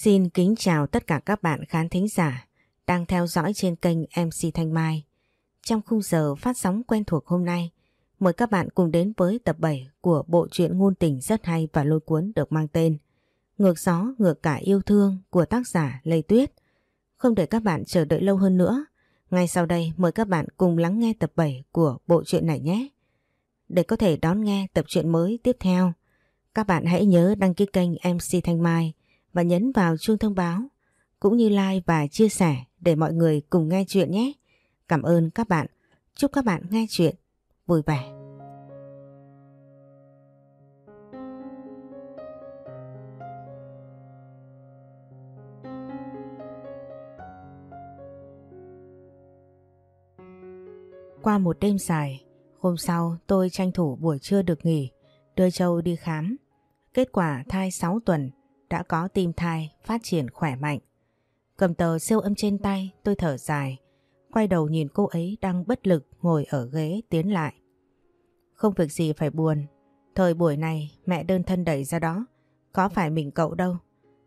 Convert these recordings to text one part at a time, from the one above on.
Xin kính chào tất cả các bạn khán thính giả đang theo dõi trên kênh MC Thanh Mai. Trong khung giờ phát sóng quen thuộc hôm nay, mời các bạn cùng đến với tập 7 của bộ truyện ngôn tình rất hay và lôi cuốn được mang tên Ngược gió ngược cả yêu thương của tác giả Lê Tuyết. Không để các bạn chờ đợi lâu hơn nữa, ngay sau đây mời các bạn cùng lắng nghe tập 7 của bộ truyện này nhé. Để có thể đón nghe tập truyện mới tiếp theo, các bạn hãy nhớ đăng ký kênh MC Thanh Mai và nhấn vào chuông thông báo cũng như like và chia sẻ để mọi người cùng nghe chuyện nhé. Cảm ơn các bạn. Chúc các bạn nghe chuyện vui vẻ. Qua một đêm dài, hôm sau tôi tranh thủ buổi trưa được nghỉ, đưa Châu đi khám. Kết quả thai 6 tuần, đã có tim thai phát triển khỏe mạnh. Cầm tờ siêu âm trên tay tôi thở dài, quay đầu nhìn cô ấy đang bất lực ngồi ở ghế tiến lại. Không việc gì phải buồn, thời buổi này mẹ đơn thân đẩy ra đó, có phải mình cậu đâu.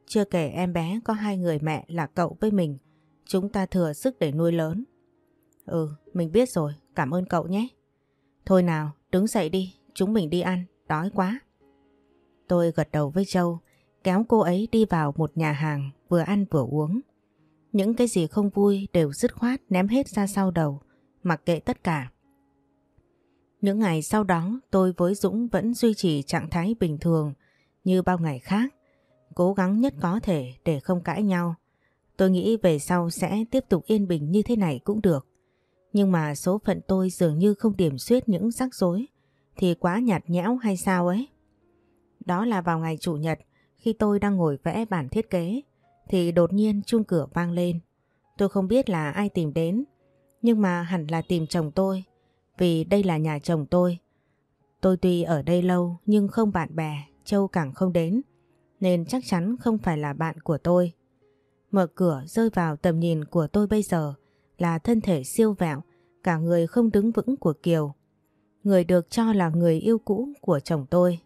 Chưa kể em bé có hai người mẹ là cậu với mình, chúng ta thừa sức để nuôi lớn. Ừ, mình biết rồi, cảm ơn cậu nhé. Thôi nào, đứng dậy đi, chúng mình đi ăn, đói quá. Tôi gật đầu với Châu, kéo cô ấy đi vào một nhà hàng vừa ăn vừa uống. Những cái gì không vui đều dứt khoát ném hết ra sau đầu, mặc kệ tất cả. Những ngày sau đó tôi với Dũng vẫn duy trì trạng thái bình thường như bao ngày khác, cố gắng nhất có thể để không cãi nhau. Tôi nghĩ về sau sẽ tiếp tục yên bình như thế này cũng được. Nhưng mà số phận tôi dường như không điểm xuyết những rắc rối thì quá nhạt nhẽo hay sao ấy. Đó là vào ngày Chủ nhật khi tôi đang ngồi vẽ bản thiết kế thì đột nhiên chuông cửa vang lên. Tôi không biết là ai tìm đến nhưng mà hẳn là tìm chồng tôi vì đây là nhà chồng tôi. Tôi tuy ở đây lâu nhưng không bạn bè, Châu càng không đến nên chắc chắn không phải là bạn của tôi. Mở cửa rơi vào tầm nhìn của tôi bây giờ là thân thể siêu vẹo, cả người không đứng vững của Kiều. Người được cho là người yêu cũ của chồng tôi.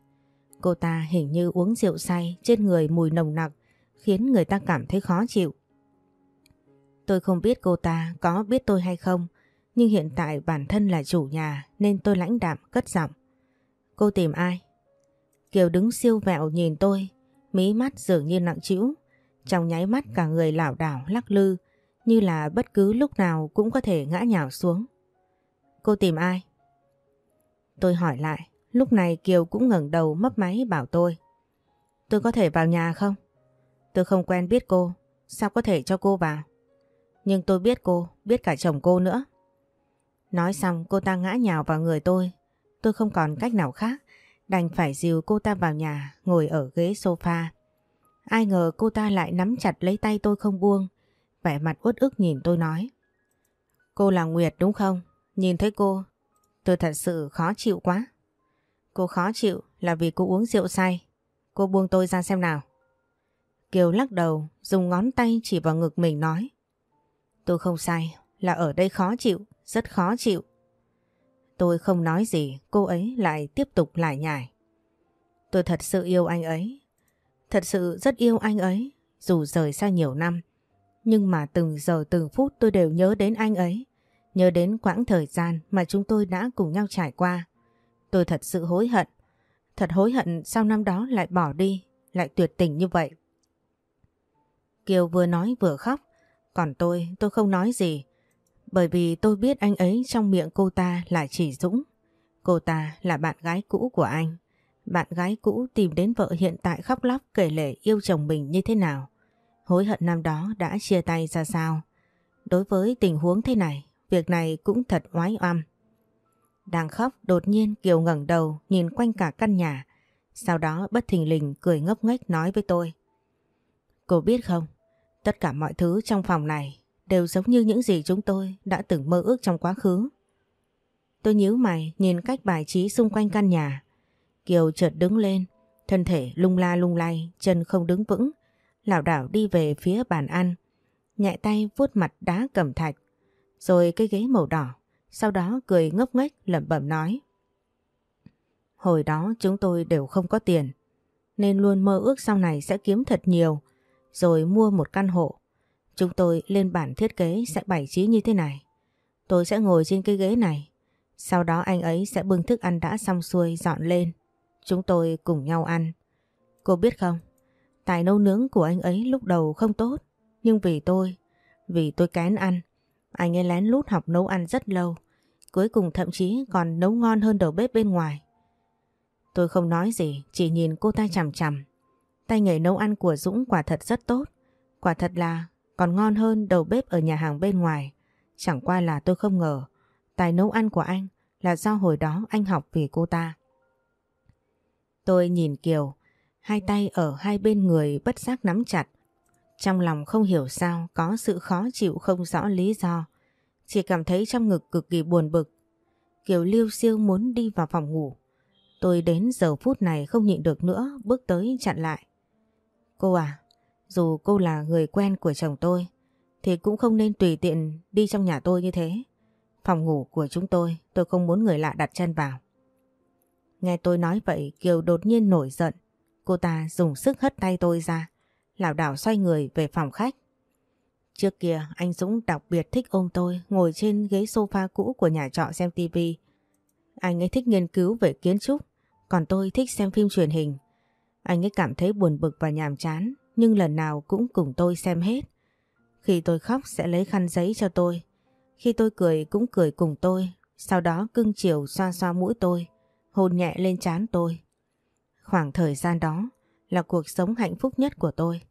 Cô ta hình như uống rượu say trên người mùi nồng nặc khiến người ta cảm thấy khó chịu. Tôi không biết cô ta có biết tôi hay không nhưng hiện tại bản thân là chủ nhà nên tôi lãnh đạm cất giọng. Cô tìm ai? Kiều đứng siêu vẹo nhìn tôi, mí mắt dường như nặng trĩu, trong nháy mắt cả người lảo đảo lắc lư như là bất cứ lúc nào cũng có thể ngã nhào xuống. Cô tìm ai? Tôi hỏi lại, Lúc này Kiều cũng ngẩng đầu mấp máy bảo tôi. Tôi có thể vào nhà không? Tôi không quen biết cô, sao có thể cho cô vào? Nhưng tôi biết cô, biết cả chồng cô nữa. Nói xong cô ta ngã nhào vào người tôi. Tôi không còn cách nào khác, đành phải dìu cô ta vào nhà, ngồi ở ghế sofa. Ai ngờ cô ta lại nắm chặt lấy tay tôi không buông, vẻ mặt uất ức nhìn tôi nói. Cô là Nguyệt đúng không? Nhìn thấy cô, tôi thật sự khó chịu quá. Cô khó chịu là vì cô uống rượu say. Cô buông tôi ra xem nào. Kiều lắc đầu, dùng ngón tay chỉ vào ngực mình nói. Tôi không say, là ở đây khó chịu, rất khó chịu. Tôi không nói gì, cô ấy lại tiếp tục lại nhải. Tôi thật sự yêu anh ấy. Thật sự rất yêu anh ấy, dù rời xa nhiều năm. Nhưng mà từng giờ từng phút tôi đều nhớ đến anh ấy. Nhớ đến quãng thời gian mà chúng tôi đã cùng nhau trải qua. Tôi thật sự hối hận. Thật hối hận sau năm đó lại bỏ đi, lại tuyệt tình như vậy. Kiều vừa nói vừa khóc, còn tôi, tôi không nói gì. Bởi vì tôi biết anh ấy trong miệng cô ta là chỉ Dũng. Cô ta là bạn gái cũ của anh. Bạn gái cũ tìm đến vợ hiện tại khóc lóc kể lể yêu chồng mình như thế nào. Hối hận năm đó đã chia tay ra sao. Đối với tình huống thế này, việc này cũng thật oái oăm. Đang khóc đột nhiên Kiều ngẩng đầu nhìn quanh cả căn nhà. Sau đó bất thình lình cười ngốc nghếch nói với tôi. Cô biết không, tất cả mọi thứ trong phòng này đều giống như những gì chúng tôi đã từng mơ ước trong quá khứ. Tôi nhíu mày nhìn cách bài trí xung quanh căn nhà. Kiều chợt đứng lên, thân thể lung la lung lay, chân không đứng vững, lảo đảo đi về phía bàn ăn, nhẹ tay vuốt mặt đá cẩm thạch, rồi cái ghế màu đỏ sau đó cười ngốc nghếch lẩm bẩm nói. Hồi đó chúng tôi đều không có tiền, nên luôn mơ ước sau này sẽ kiếm thật nhiều, rồi mua một căn hộ. Chúng tôi lên bản thiết kế sẽ bày trí như thế này. Tôi sẽ ngồi trên cái ghế này. Sau đó anh ấy sẽ bưng thức ăn đã xong xuôi dọn lên. Chúng tôi cùng nhau ăn. Cô biết không, tài nấu nướng của anh ấy lúc đầu không tốt. Nhưng vì tôi, vì tôi kén ăn, anh ấy lén lút học nấu ăn rất lâu. Cuối cùng thậm chí còn nấu ngon hơn đầu bếp bên ngoài. Tôi không nói gì, chỉ nhìn cô ta chằm chằm. Tay nghề nấu ăn của Dũng quả thật rất tốt. Quả thật là còn ngon hơn đầu bếp ở nhà hàng bên ngoài. Chẳng qua là tôi không ngờ tài nấu ăn của anh là do hồi đó anh học vì cô ta. Tôi nhìn Kiều, hai tay ở hai bên người bất giác nắm chặt. Trong lòng không hiểu sao có sự khó chịu không rõ lý do. Chỉ cảm thấy trong ngực cực kỳ buồn bực. Kiều liêu siêu muốn đi vào phòng ngủ. Tôi đến giờ phút này không nhịn được nữa bước tới chặn lại. Cô à, dù cô là người quen của chồng tôi thì cũng không nên tùy tiện đi trong nhà tôi như thế. Phòng ngủ của chúng tôi tôi không muốn người lạ đặt chân vào. Nghe tôi nói vậy Kiều đột nhiên nổi giận. Cô ta dùng sức hất tay tôi ra, lảo đảo xoay người về phòng khách. Trước kia anh Dũng đặc biệt thích ôm tôi ngồi trên ghế sofa cũ của nhà trọ xem tivi. Anh ấy thích nghiên cứu về kiến trúc, còn tôi thích xem phim truyền hình. Anh ấy cảm thấy buồn bực và nhàm chán, nhưng lần nào cũng cùng tôi xem hết. Khi tôi khóc sẽ lấy khăn giấy cho tôi. Khi tôi cười cũng cười cùng tôi, sau đó cưng chiều xoa xoa mũi tôi, hôn nhẹ lên trán tôi. Khoảng thời gian đó là cuộc sống hạnh phúc nhất của tôi.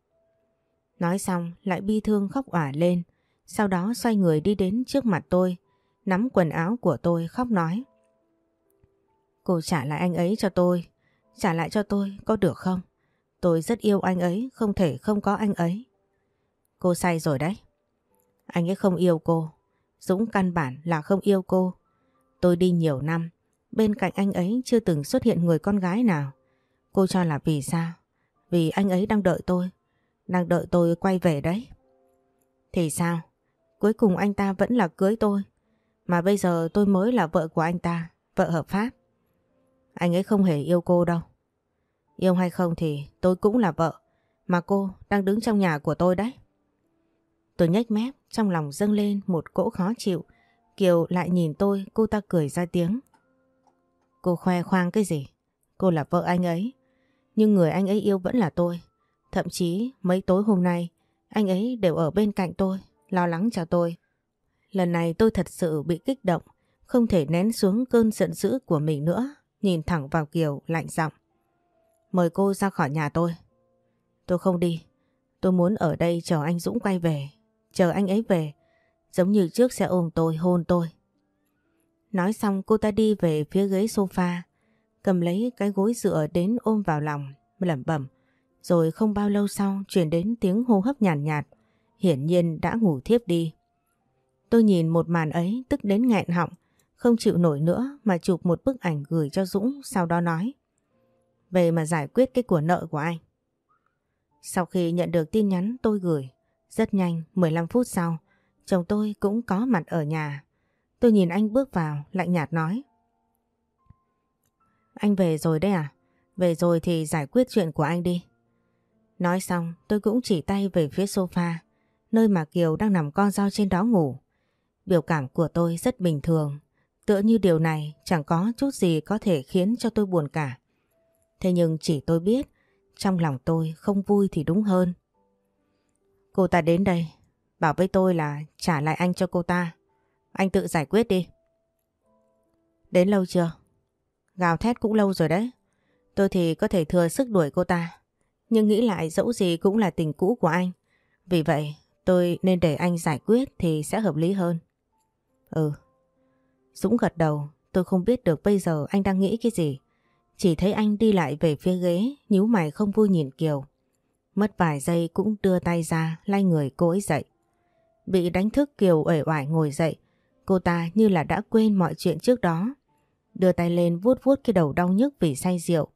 Nói xong lại bi thương khóc ỏa lên, sau đó xoay người đi đến trước mặt tôi, nắm quần áo của tôi khóc nói. Cô trả lại anh ấy cho tôi, trả lại cho tôi có được không? Tôi rất yêu anh ấy, không thể không có anh ấy. Cô say rồi đấy. Anh ấy không yêu cô, Dũng căn bản là không yêu cô. Tôi đi nhiều năm, bên cạnh anh ấy chưa từng xuất hiện người con gái nào. Cô cho là vì sao? Vì anh ấy đang đợi tôi, đang đợi tôi quay về đấy. Thì sao? Cuối cùng anh ta vẫn là cưới tôi. Mà bây giờ tôi mới là vợ của anh ta, vợ hợp pháp. Anh ấy không hề yêu cô đâu. Yêu hay không thì tôi cũng là vợ. Mà cô đang đứng trong nhà của tôi đấy. Tôi nhếch mép, trong lòng dâng lên một cỗ khó chịu. Kiều lại nhìn tôi, cô ta cười ra tiếng. Cô khoe khoang cái gì? Cô là vợ anh ấy. Nhưng người anh ấy yêu vẫn là tôi. Thậm chí mấy tối hôm nay, anh ấy đều ở bên cạnh tôi, lo lắng cho tôi. Lần này tôi thật sự bị kích động, không thể nén xuống cơn giận dữ của mình nữa, nhìn thẳng vào Kiều lạnh giọng. Mời cô ra khỏi nhà tôi. Tôi không đi, tôi muốn ở đây chờ anh Dũng quay về, chờ anh ấy về, giống như trước sẽ ôm tôi hôn tôi. Nói xong cô ta đi về phía ghế sofa, cầm lấy cái gối dựa đến ôm vào lòng, lẩm bẩm. Rồi không bao lâu sau chuyển đến tiếng hô hấp nhàn nhạt, nhạt, hiển nhiên đã ngủ thiếp đi. Tôi nhìn một màn ấy tức đến nghẹn họng, không chịu nổi nữa mà chụp một bức ảnh gửi cho Dũng sau đó nói. Về mà giải quyết cái của nợ của anh. Sau khi nhận được tin nhắn tôi gửi, rất nhanh 15 phút sau, chồng tôi cũng có mặt ở nhà. Tôi nhìn anh bước vào, lạnh nhạt nói. Anh về rồi đấy à? Về rồi thì giải quyết chuyện của anh đi. Nói xong tôi cũng chỉ tay về phía sofa, nơi mà Kiều đang nằm con dao trên đó ngủ. Biểu cảm của tôi rất bình thường, tựa như điều này chẳng có chút gì có thể khiến cho tôi buồn cả. Thế nhưng chỉ tôi biết, trong lòng tôi không vui thì đúng hơn. Cô ta đến đây, bảo với tôi là trả lại anh cho cô ta. Anh tự giải quyết đi. Đến lâu chưa? Gào thét cũng lâu rồi đấy. Tôi thì có thể thừa sức đuổi cô ta. Nhưng nghĩ lại dẫu gì cũng là tình cũ của anh. Vì vậy tôi nên để anh giải quyết thì sẽ hợp lý hơn. Ừ. Dũng gật đầu. Tôi không biết được bây giờ anh đang nghĩ cái gì. Chỉ thấy anh đi lại về phía ghế, nhíu mày không vui nhìn Kiều. Mất vài giây cũng đưa tay ra, lay người cô ấy dậy. Bị đánh thức Kiều uể oải ngồi dậy. Cô ta như là đã quên mọi chuyện trước đó. Đưa tay lên vuốt vuốt cái đầu đau nhức vì say rượu.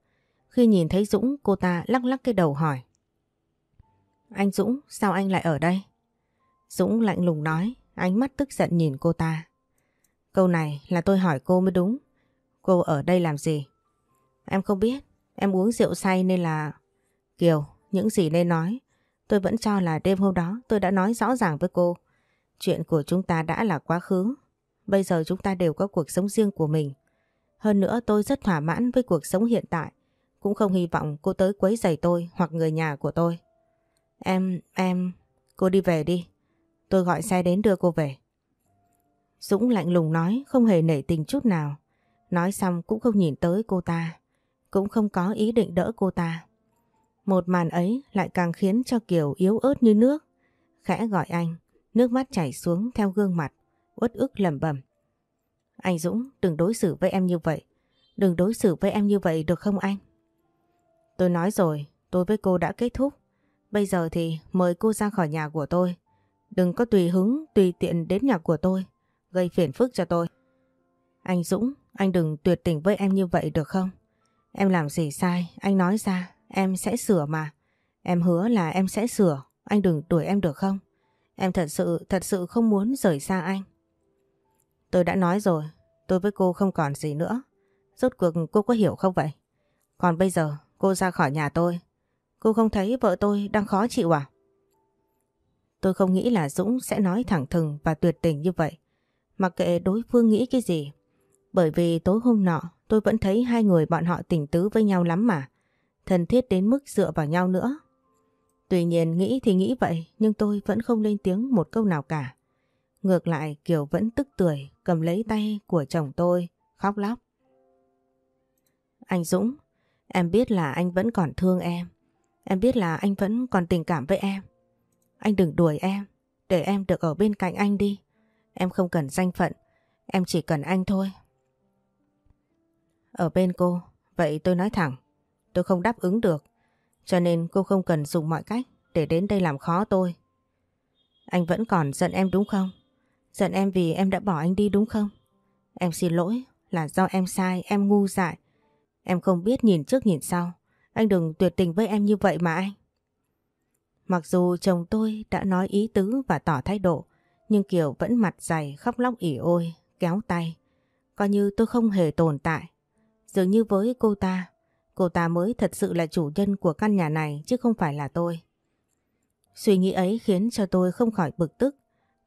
Khi nhìn thấy Dũng cô ta lắc lắc cái đầu hỏi. Anh Dũng sao anh lại ở đây? Dũng lạnh lùng nói, ánh mắt tức giận nhìn cô ta. Câu này là tôi hỏi cô mới đúng. Cô ở đây làm gì? Em không biết, em uống rượu say nên là... Kiều, những gì nên nói, Tôi vẫn cho là đêm hôm đó tôi đã nói rõ ràng với cô. Chuyện của chúng ta đã là quá khứ. Bây giờ chúng ta đều có cuộc sống riêng của mình. Hơn nữa tôi rất thỏa mãn với cuộc sống hiện tại. Cũng không hy vọng cô tới quấy giày tôi hoặc người nhà của tôi. Em, em, cô đi về đi. Tôi gọi xe đến đưa cô về. Dũng lạnh lùng nói không hề nể tình chút nào. Nói xong cũng không nhìn tới cô ta. Cũng không có ý định đỡ cô ta. Một màn ấy lại càng khiến cho Kiều yếu ớt như nước. Khẽ gọi anh, nước mắt chảy xuống theo gương mặt, uất ức lẩm bẩm. Anh Dũng đừng đối xử với em như vậy. Đừng đối xử với em như vậy được không anh? Tôi nói rồi, tôi với cô đã kết thúc. Bây giờ thì mời cô ra khỏi nhà của tôi. Đừng có tùy hứng, tùy tiện đến nhà của tôi, gây phiền phức cho tôi. Anh Dũng, anh đừng tuyệt tình với em như vậy được không? Em làm gì sai, anh nói ra, em sẽ sửa mà. Em hứa là em sẽ sửa, anh đừng đuổi em được không? Em thật sự, thật sự không muốn rời xa anh. Tôi đã nói rồi, tôi với cô không còn gì nữa. Rốt cuộc cô có hiểu không vậy? Còn bây giờ cô ra khỏi nhà tôi. Cô không thấy vợ tôi đang khó chịu à? Tôi không nghĩ là Dũng sẽ nói thẳng thừng và tuyệt tình như vậy. Mặc kệ đối phương nghĩ cái gì. Bởi vì tối hôm nọ tôi vẫn thấy hai người bọn họ tình tứ với nhau lắm mà. Thân thiết đến mức dựa vào nhau nữa. Tuy nhiên nghĩ thì nghĩ vậy nhưng tôi vẫn không lên tiếng một câu nào cả. Ngược lại Kiều vẫn tức tuổi cầm lấy tay của chồng tôi khóc lóc. Anh Dũng, em biết là anh vẫn còn thương em. Em biết là anh vẫn còn tình cảm với em. Anh đừng đuổi em, để em được ở bên cạnh anh đi. Em không cần danh phận, em chỉ cần anh thôi. Ở bên cô, vậy tôi nói thẳng, tôi không đáp ứng được. Cho nên cô không cần dùng mọi cách để đến đây làm khó tôi. Anh vẫn còn giận em đúng không? Giận em vì em đã bỏ anh đi đúng không? Em xin lỗi là do em sai, em ngu dại. Em không biết nhìn trước nhìn sau. Anh đừng tuyệt tình với em như vậy mà anh. Mặc dù chồng tôi đã nói ý tứ và tỏ thái độ, nhưng Kiều vẫn mặt dày khóc lóc ỉ ôi, kéo tay. Coi như tôi không hề tồn tại. Dường như với cô ta, cô ta mới thật sự là chủ nhân của căn nhà này chứ không phải là tôi. Suy nghĩ ấy khiến cho tôi không khỏi bực tức.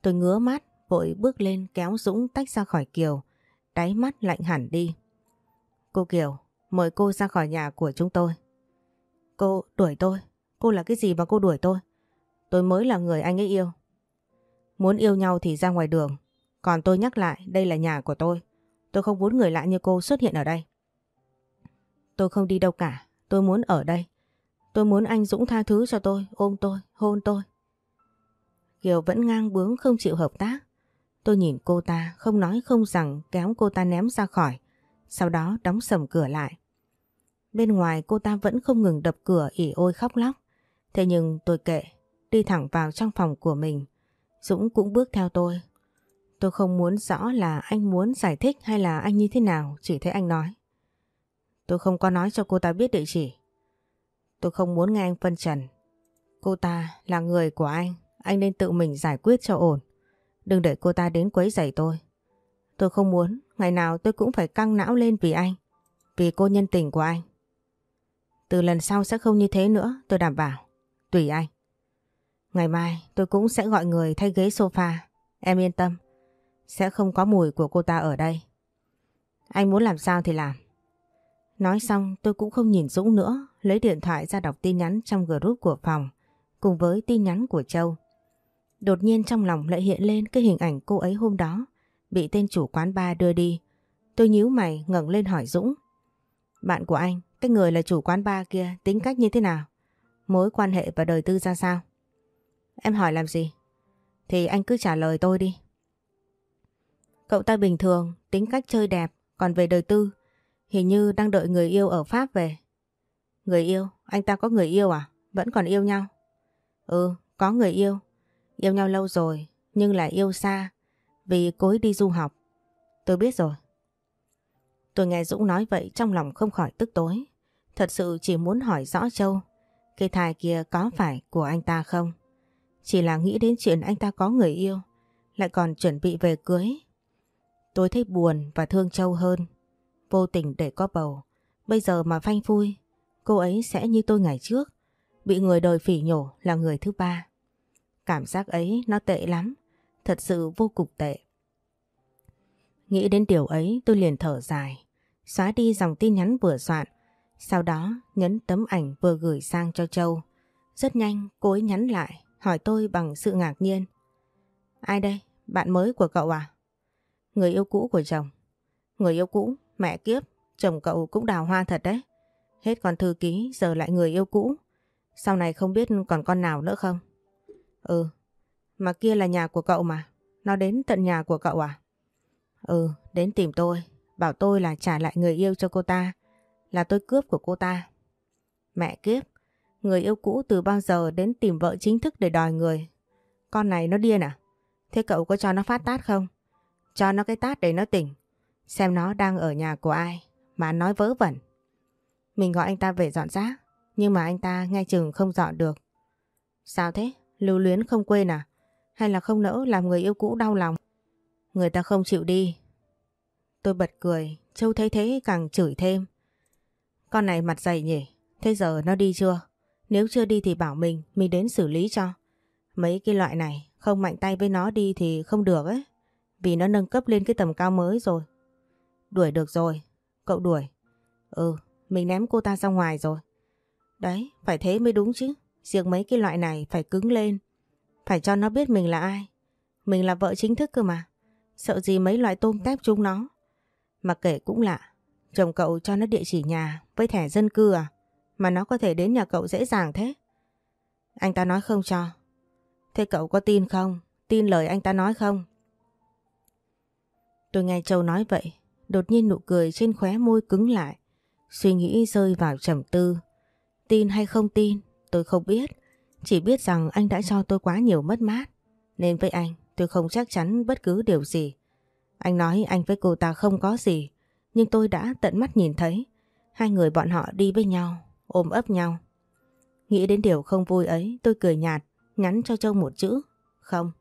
Tôi ngứa mắt, vội bước lên kéo Dũng tách ra khỏi Kiều, đáy mắt lạnh hẳn đi. Cô Kiều, mời cô ra khỏi nhà của chúng tôi. Cô đuổi tôi, cô là cái gì mà cô đuổi tôi? Tôi mới là người anh ấy yêu. Muốn yêu nhau thì ra ngoài đường, còn tôi nhắc lại đây là nhà của tôi. Tôi không muốn người lạ như cô xuất hiện ở đây. Tôi không đi đâu cả, tôi muốn ở đây. Tôi muốn anh Dũng tha thứ cho tôi, ôm tôi, hôn tôi. Kiều vẫn ngang bướng không chịu hợp tác. Tôi nhìn cô ta không nói không rằng kéo cô ta ném ra khỏi. Sau đó đóng sầm cửa lại. Bên ngoài cô ta vẫn không ngừng đập cửa ỉ ôi khóc lóc. Thế nhưng tôi kệ, đi thẳng vào trong phòng của mình. Dũng cũng bước theo tôi. Tôi không muốn rõ là anh muốn giải thích hay là anh như thế nào, chỉ thấy anh nói. Tôi không có nói cho cô ta biết địa chỉ. Tôi không muốn nghe anh phân trần. Cô ta là người của anh, anh nên tự mình giải quyết cho ổn. Đừng để cô ta đến quấy rầy tôi. Tôi không muốn, ngày nào tôi cũng phải căng não lên vì anh. Vì cô nhân tình của anh. Từ lần sau sẽ không như thế nữa, tôi đảm bảo. Tùy anh. Ngày mai tôi cũng sẽ gọi người thay ghế sofa. Em yên tâm. Sẽ không có mùi của cô ta ở đây. Anh muốn làm sao thì làm. Nói xong tôi cũng không nhìn Dũng nữa, lấy điện thoại ra đọc tin nhắn trong group của phòng, cùng với tin nhắn của Châu. Đột nhiên trong lòng lại hiện lên cái hình ảnh cô ấy hôm đó, bị tên chủ quán bar đưa đi. Tôi nhíu mày ngẩng lên hỏi Dũng. Bạn của anh, cái người là chủ quán bar kia tính cách như thế nào? Mối quan hệ và đời tư ra sao? Em hỏi làm gì? Thì anh cứ trả lời tôi đi. Cậu ta bình thường, tính cách chơi đẹp, còn về đời tư, hình như đang đợi người yêu ở Pháp về. Người yêu? Anh ta có người yêu à? Vẫn còn yêu nhau? Ừ, có người yêu. Yêu nhau lâu rồi, nhưng lại yêu xa, vì cô ấy đi du học. Tôi biết rồi. Tôi nghe Dũng nói vậy trong lòng không khỏi tức tối. Thật sự chỉ muốn hỏi rõ Châu, cái thai kia có phải của anh ta không? Chỉ là nghĩ đến chuyện anh ta có người yêu, lại còn chuẩn bị về cưới. Tôi thấy buồn và thương Châu hơn. Vô tình để có bầu, bây giờ mà phanh phui, cô ấy sẽ như tôi ngày trước. bị người đời phỉ nhổ là người thứ ba. Cảm giác ấy nó tệ lắm, thật sự vô cùng tệ. Nghĩ đến điều ấy tôi liền thở dài, xóa đi dòng tin nhắn vừa soạn, sau đó nhấn tấm ảnh vừa gửi sang cho Châu. Rất nhanh cô ấy nhắn lại, hỏi tôi bằng sự ngạc nhiên. Ai đây? Bạn mới của cậu à? Người yêu cũ của chồng. Người yêu cũ? Mẹ kiếp, chồng cậu cũng đào hoa thật đấy. Hết còn thư ký, giờ lại người yêu cũ. Sau này không biết còn con nào nữa không? Ừ, mà kia là nhà của cậu mà. Nó đến tận nhà của cậu à? Ừ, đến tìm tôi. Bảo tôi là trả lại người yêu cho cô ta. Là tôi cướp của cô ta. Mẹ kiếp, người yêu cũ từ bao giờ đến tìm vợ chính thức để đòi người. Con này nó điên à? Thế cậu có cho nó phát tát không? Cho nó cái tát để nó tỉnh. Xem nó đang ở nhà của ai mà nói vớ vẩn. Mình gọi anh ta về dọn rác. Nhưng mà anh ta ngay chừng không dọn được. Sao thế? Lưu luyến không quên à? Hay là không nỡ làm người yêu cũ đau lòng? Người ta không chịu đi. Tôi bật cười, Châu thấy thế càng chửi thêm. Con này mặt dày nhỉ, thế giờ nó đi chưa? Nếu chưa đi thì bảo mình, mình đến xử lý cho. Mấy cái loại này, không mạnh tay với nó đi thì không được ấy. Vì nó nâng cấp lên cái tầm cao mới rồi. Đuổi được rồi, cậu đuổi. Ừ, mình ném cô ta ra ngoài rồi. Đấy, phải thế mới đúng chứ. Riêng mấy cái loại này phải cứng lên. Phải cho nó biết mình là ai. Mình là vợ chính thức cơ mà. Sợ gì mấy loại tôm tép chúng nó. Mà kể cũng lạ. Chồng cậu cho nó địa chỉ nhà với thẻ dân cư à? Mà nó có thể đến nhà cậu dễ dàng thế. Anh ta nói không cho. Thế cậu có tin không? Tin lời anh ta nói không? Tôi nghe Châu nói vậy. Đột nhiên nụ cười trên khóe môi cứng lại. Suy nghĩ rơi vào trầm tư. Tin hay không tin, tôi không biết. Chỉ biết rằng anh đã cho tôi quá nhiều mất mát. Nên với anh, tôi không chắc chắn bất cứ điều gì. Anh nói anh với cô ta không có gì. Nhưng tôi đã tận mắt nhìn thấy. Hai người bọn họ đi với nhau, ôm ấp nhau. Nghĩ đến điều không vui ấy, tôi cười nhạt, nhắn cho Châu một chữ. Không.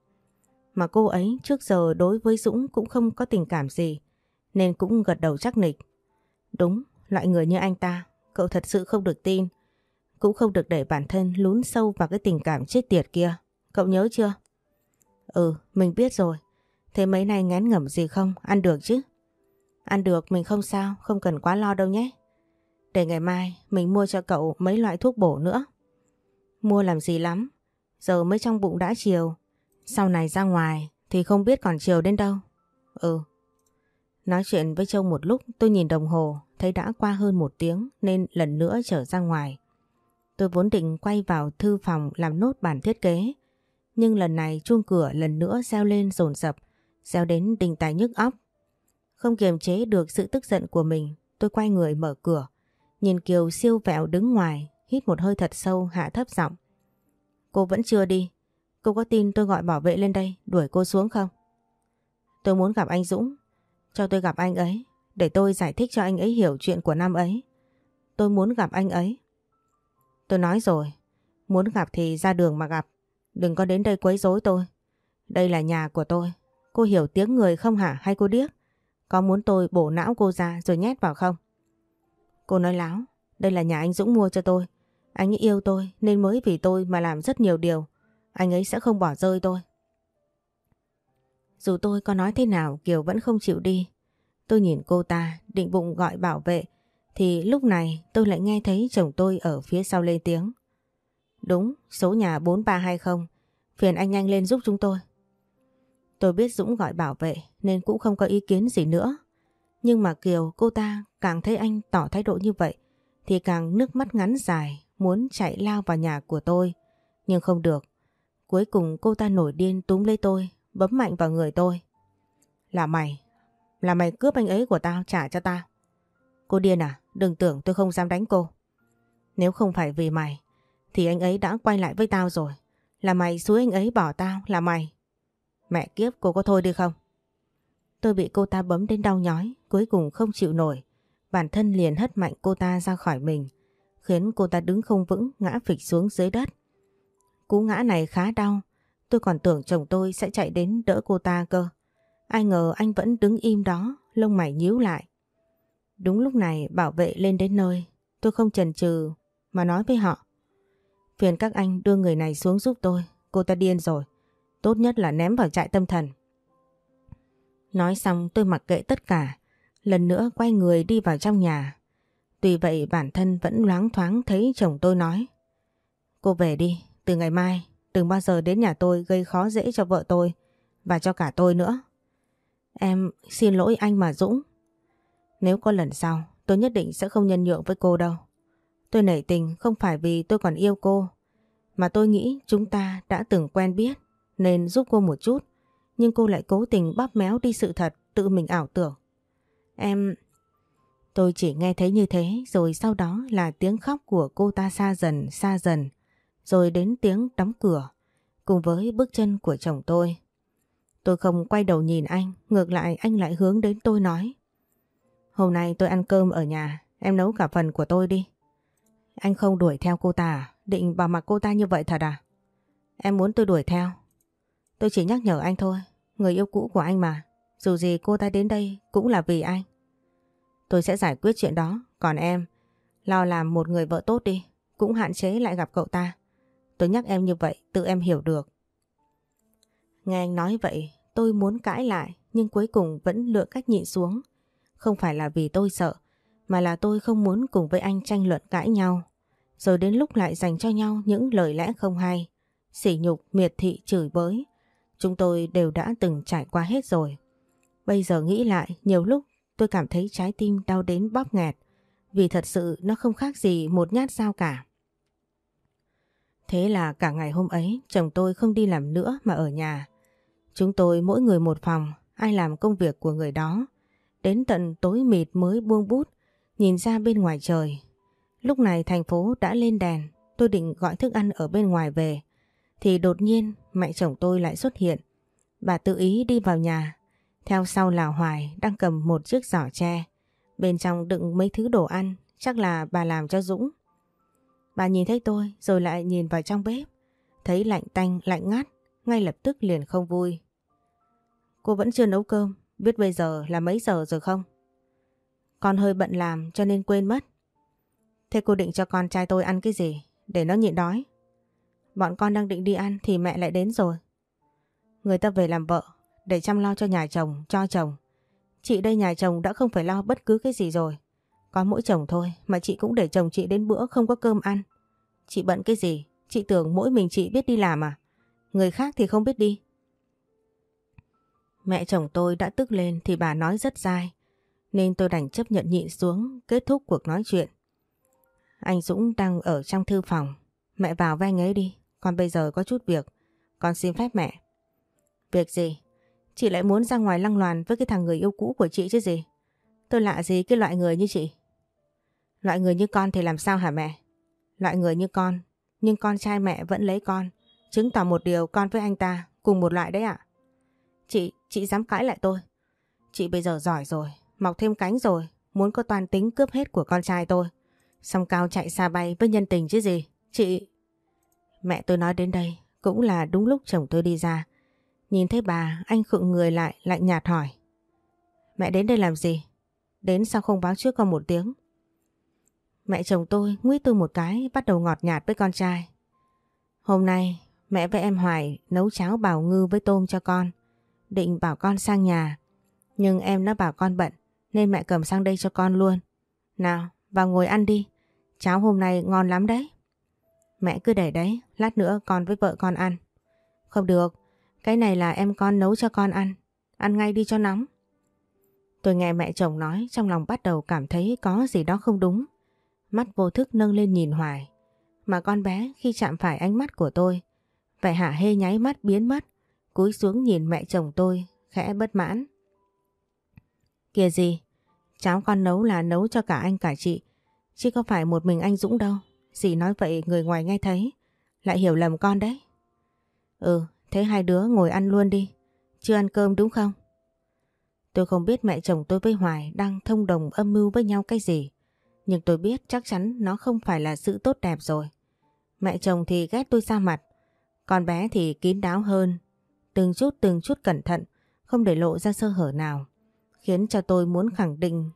Mà cô ấy trước giờ đối với Dũng cũng không có tình cảm gì. Nên cũng gật đầu chắc nịch. Đúng, loại người như anh ta, cậu thật sự không được tin. Cũng không được để bản thân lún sâu vào cái tình cảm chết tiệt kia. Cậu nhớ chưa? Ừ, mình biết rồi. Thế mấy nay ngén ngẩm gì không? Ăn được chứ? Ăn được mình không sao, không cần quá lo đâu nhé. Để ngày mai mình mua cho cậu mấy loại thuốc bổ nữa. Mua làm gì lắm, giờ mới trong bụng đã chiều. Sau này ra ngoài thì không biết còn chiều đến đâu. Ừ. Nói chuyện với Châu một lúc tôi nhìn đồng hồ thấy đã qua hơn một tiếng nên lần nữa trở ra ngoài. Tôi vốn định quay vào thư phòng làm nốt bản thiết kế. Nhưng lần này chuông cửa lần nữa reo lên rồn rập, reo đến đình tài nhức óc. Không kiềm chế được sự tức giận của mình, tôi quay người mở cửa. Nhìn Kiều siêu vẹo đứng ngoài, hít một hơi thật sâu hạ thấp giọng. Cô vẫn chưa đi. Cô có tin tôi gọi bảo vệ lên đây đuổi cô xuống không? Tôi muốn gặp anh Dũng. Cho tôi gặp anh ấy. Để tôi giải thích cho anh ấy hiểu chuyện của năm ấy. Tôi muốn gặp anh ấy. Tôi nói rồi, muốn gặp thì ra đường mà gặp. Đừng có đến đây quấy rối tôi. Đây là nhà của tôi. Cô hiểu tiếng người không hả hay cô điếc? Có muốn tôi bổ não cô ra rồi nhét vào không? Cô nói láo, đây là nhà anh Dũng mua cho tôi. Anh ấy yêu tôi nên mới vì tôi mà làm rất nhiều điều. Anh ấy sẽ không bỏ rơi tôi. Dù tôi có nói thế nào Kiều vẫn không chịu đi. Tôi nhìn cô ta định bụng gọi bảo vệ thì lúc này tôi lại nghe thấy chồng tôi ở phía sau lên tiếng. Đúng, số nhà 4320. Phiền anh nhanh lên giúp chúng tôi. Tôi biết Dũng gọi bảo vệ nên cũng không có ý kiến gì nữa. Nhưng mà Kiều cô ta càng thấy anh tỏ thái độ như vậy thì càng nước mắt ngắn dài muốn chạy lao vào nhà của tôi. Nhưng không được. Cuối cùng cô ta nổi điên túm lấy tôi bấm mạnh vào người tôi. Là mày, là mày cướp anh ấy của tao trả cho tao. Cô điên à? Đừng tưởng tôi không dám đánh cô. Nếu không phải vì mày, thì anh ấy đã quay lại với tao rồi. Là mày xúi anh ấy bỏ tao, là mày. Mẹ kiếp cô có thôi đi không? Tôi bị cô ta bấm đến đau nhói, cuối cùng không chịu nổi. Bản thân liền hất mạnh cô ta ra khỏi mình, khiến cô ta đứng không vững ngã phịch xuống dưới đất. Cú ngã này khá đau, tôi còn tưởng chồng tôi sẽ chạy đến đỡ cô ta cơ. Ai ngờ anh vẫn đứng im đó, lông mày nhíu lại. Đúng lúc này bảo vệ lên đến nơi, tôi không chần chừ mà nói với họ. Phiền các anh đưa người này xuống giúp tôi. Cô ta điên rồi. Tốt nhất là ném vào trại tâm thần. Nói xong tôi mặc kệ tất cả. Lần nữa quay người đi vào trong nhà. Tuy vậy bản thân vẫn loáng thoáng thấy chồng tôi nói. Cô về đi, từ ngày mai đừng bao giờ đến nhà tôi gây khó dễ cho vợ tôi và cho cả tôi nữa. Em xin lỗi anh mà Dũng. Nếu có lần sau tôi nhất định sẽ không nhân nhượng với cô đâu. Tôi nảy tình không phải vì tôi còn yêu cô mà tôi nghĩ chúng ta đã từng quen biết nên giúp cô một chút nhưng cô lại cố tình bóp méo đi sự thật tự mình ảo tưởng. Em... Tôi chỉ nghe thấy như thế rồi sau đó là tiếng khóc của cô ta xa dần xa dần rồi đến tiếng đóng cửa cùng với bước chân của chồng tôi. Tôi không quay đầu nhìn anh, ngược lại anh lại hướng đến tôi nói. Hôm nay tôi ăn cơm ở nhà, em nấu cả phần của tôi đi. Anh không đuổi theo cô ta à? Định bảo mặc cô ta như vậy thật à? Em muốn tôi đuổi theo. Tôi chỉ nhắc nhở anh thôi, người yêu cũ của anh mà. Dù gì cô ta đến đây cũng là vì anh. Tôi sẽ giải quyết chuyện đó, còn em, lo làm một người vợ tốt đi, cũng hạn chế lại gặp cậu ta. Tôi nhắc em như vậy, tự em hiểu được. Nghe anh nói vậy, tôi muốn cãi lại, nhưng cuối cùng vẫn lựa cách nhịn xuống. Không phải là vì tôi sợ, mà là tôi không muốn cùng với anh tranh luận cãi nhau. Rồi đến lúc lại dành cho nhau những lời lẽ không hay, sỉ nhục, miệt thị, chửi bới. Chúng tôi đều đã từng trải qua hết rồi. Bây giờ nghĩ lại, nhiều lúc tôi cảm thấy trái tim đau đến bóp nghẹt, vì thật sự nó không khác gì một nhát dao cả. Thế là cả ngày hôm ấy chồng tôi không đi làm nữa mà ở nhà. Chúng tôi mỗi người một phòng, ai làm công việc của người đó. Đến tận tối mịt mới buông bút, nhìn ra bên ngoài trời. Lúc này thành phố đã lên đèn, tôi định gọi thức ăn ở bên ngoài về. Thì đột nhiên mẹ chồng tôi lại xuất hiện. Bà tự ý đi vào nhà, theo sau là Hoài đang cầm một chiếc giỏ tre. Bên trong đựng mấy thứ đồ ăn, chắc là bà làm cho Dũng. Bà nhìn thấy tôi rồi lại nhìn vào trong bếp. Thấy lạnh tanh, lạnh ngắt, ngay lập tức liền không vui. Cô vẫn chưa nấu cơm, biết bây giờ là mấy giờ rồi không? Con hơi bận làm cho nên quên mất. Thế cô định cho con trai tôi ăn cái gì để nó nhịn đói? Bọn con đang định đi ăn thì mẹ lại đến rồi. Người ta về làm vợ để chăm lo cho nhà chồng, cho chồng. Chị đây nhà chồng đã không phải lo bất cứ cái gì rồi. Có mỗi chồng thôi mà chị cũng để chồng chị đến bữa không có cơm ăn. Chị bận cái gì? Chị tưởng mỗi mình chị biết đi làm à? Người khác thì không biết đi. Mẹ chồng tôi đã tức lên thì bà nói rất dai. Nên tôi đành chấp nhận nhịn xuống kết thúc cuộc nói chuyện. Anh Dũng đang ở trong thư phòng. Mẹ vào với anh ấy đi. Con bây giờ có chút việc. Con xin phép mẹ. Việc gì? Chị lại muốn ra ngoài lăng loàn với cái thằng người yêu cũ của chị chứ gì? Tôi lạ gì cái loại người như chị? Loại người như con thì làm sao hả mẹ? Loại người như con, nhưng con trai mẹ vẫn lấy con. Chứng tỏ một điều con với anh ta cùng một loại đấy ạ. Chị, chị dám cãi lại tôi. Chị bây giờ giỏi rồi, mọc thêm cánh rồi, muốn có toàn tính cướp hết của con trai tôi. Xong cao chạy xa bay với nhân tình chứ gì. Chị... Mẹ tôi nói đến đây cũng là đúng lúc chồng tôi đi ra. Nhìn thấy bà, anh khựng người lại, lạnh nhạt hỏi. Mẹ đến đây làm gì? Đến sao không báo trước con một tiếng? Mẹ chồng tôi nguyết tôi một cái bắt đầu ngọt nhạt với con trai. Hôm nay mẹ với em Hoài nấu cháo bào ngư với tôm cho con. Định bảo con sang nhà. Nhưng em nó bảo con bận nên mẹ cầm sang đây cho con luôn. Nào vào ngồi ăn đi. Cháo hôm nay ngon lắm đấy. Mẹ cứ để đấy, lát nữa con với vợ con ăn. Không được, cái này là em con nấu cho con ăn. Ăn ngay đi cho nóng. Tôi nghe mẹ chồng nói trong lòng bắt đầu cảm thấy có gì đó không đúng. Mắt vô thức nâng lên nhìn hoài. Mà con bé khi chạm phải ánh mắt của tôi, vẻ hả hê nháy mắt biến mất, cúi xuống nhìn mẹ chồng tôi, khẽ bất mãn. Kìa gì, cháu con nấu là nấu cho cả anh cả chị, chứ có phải một mình anh Dũng đâu. Dì nói vậy người ngoài nghe thấy, lại hiểu lầm con đấy. Ừ, thế hai đứa ngồi ăn luôn đi, chưa ăn cơm đúng không? Tôi không biết mẹ chồng tôi với Hoài đang thông đồng âm mưu với nhau cái gì. Nhưng tôi biết chắc chắn nó không phải là sự tốt đẹp rồi. Mẹ chồng thì ghét tôi ra mặt. Con bé thì kín đáo hơn. Từng chút từng chút cẩn thận, không để lộ ra sơ hở nào. Khiến cho tôi muốn khẳng định,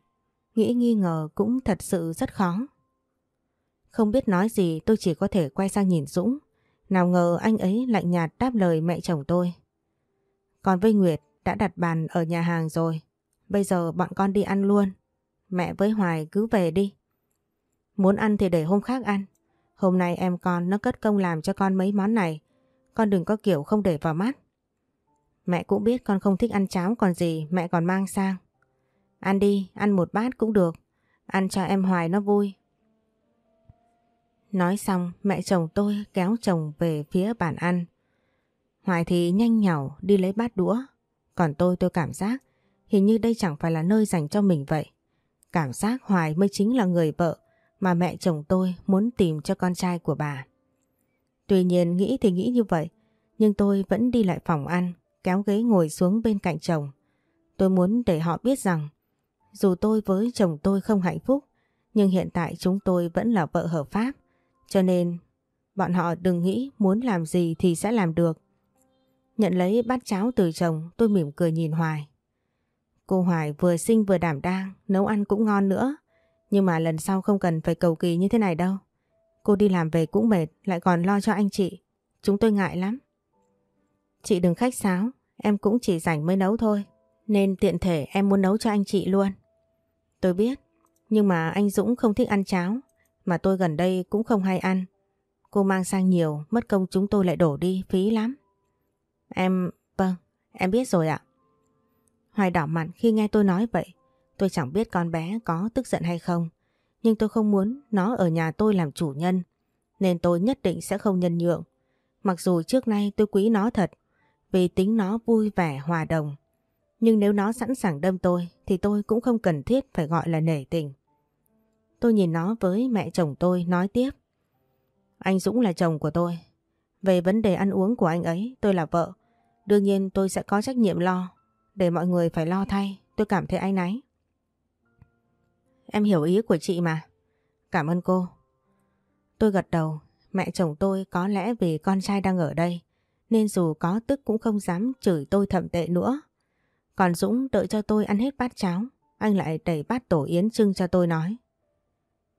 nghĩ nghi ngờ cũng thật sự rất khó. Không biết nói gì tôi chỉ có thể quay sang nhìn Dũng. Nào ngờ anh ấy lạnh nhạt đáp lời mẹ chồng tôi. Còn với Nguyệt đã đặt bàn ở nhà hàng rồi. Bây giờ bọn con đi ăn luôn. Mẹ với Hoài cứ về đi. Muốn ăn thì để hôm khác ăn. Hôm nay em con nó cất công làm cho con mấy món này. Con đừng có kiểu không để vào mắt. Mẹ cũng biết con không thích ăn cháo còn gì mẹ còn mang sang. Ăn đi, ăn một bát cũng được. Ăn cho em Hoài nó vui. Nói xong mẹ chồng tôi kéo chồng về phía bàn ăn. Hoài thì nhanh nhảu đi lấy bát đũa. Còn tôi tôi cảm giác hình như đây chẳng phải là nơi dành cho mình vậy. Cảm giác Hoài mới chính là người vợ mà mẹ chồng tôi muốn tìm cho con trai của bà. Tuy nhiên nghĩ thì nghĩ như vậy, nhưng tôi vẫn đi lại phòng ăn, kéo ghế ngồi xuống bên cạnh chồng. Tôi muốn để họ biết rằng, dù tôi với chồng tôi không hạnh phúc, nhưng hiện tại chúng tôi vẫn là vợ hợp pháp, cho nên bọn họ đừng nghĩ muốn làm gì thì sẽ làm được. Nhận lấy bát cháo từ chồng, tôi mỉm cười nhìn Hoài. Cô Hoài vừa xinh vừa đảm đang, nấu ăn cũng ngon nữa. Nhưng mà lần sau không cần phải cầu kỳ như thế này đâu. Cô đi làm về cũng mệt, lại còn lo cho anh chị. Chúng tôi ngại lắm. Chị đừng khách sáo, em cũng chỉ rảnh mới nấu thôi. Nên tiện thể em muốn nấu cho anh chị luôn. Tôi biết, nhưng mà anh Dũng không thích ăn cháo. Mà tôi gần đây cũng không hay ăn. Cô mang sang nhiều, mất công chúng tôi lại đổ đi, phí lắm. Em, vâng, em biết rồi ạ. Hoài đỏ mặt khi nghe tôi nói vậy. Tôi chẳng biết con bé có tức giận hay không. Nhưng tôi không muốn nó ở nhà tôi làm chủ nhân. Nên tôi nhất định sẽ không nhân nhượng. Mặc dù trước nay tôi quý nó thật. Vì tính nó vui vẻ hòa đồng. Nhưng nếu nó sẵn sàng đâm tôi thì tôi cũng không cần thiết phải gọi là nể tình. Tôi nhìn nó với mẹ chồng tôi nói tiếp. Anh Dũng là chồng của tôi. Về vấn đề ăn uống của anh ấy, tôi là vợ. Đương nhiên tôi sẽ có trách nhiệm lo. Để mọi người phải lo thay. Tôi cảm thấy anh náy. Em hiểu ý của chị mà. Cảm ơn cô. Tôi gật đầu. Mẹ chồng tôi có lẽ vì con trai đang ở đây. Nên dù có tức cũng không dám chửi tôi thậm tệ nữa. Còn Dũng đợi cho tôi ăn hết bát cháo. Anh lại đẩy bát tổ yến trưng cho tôi nói.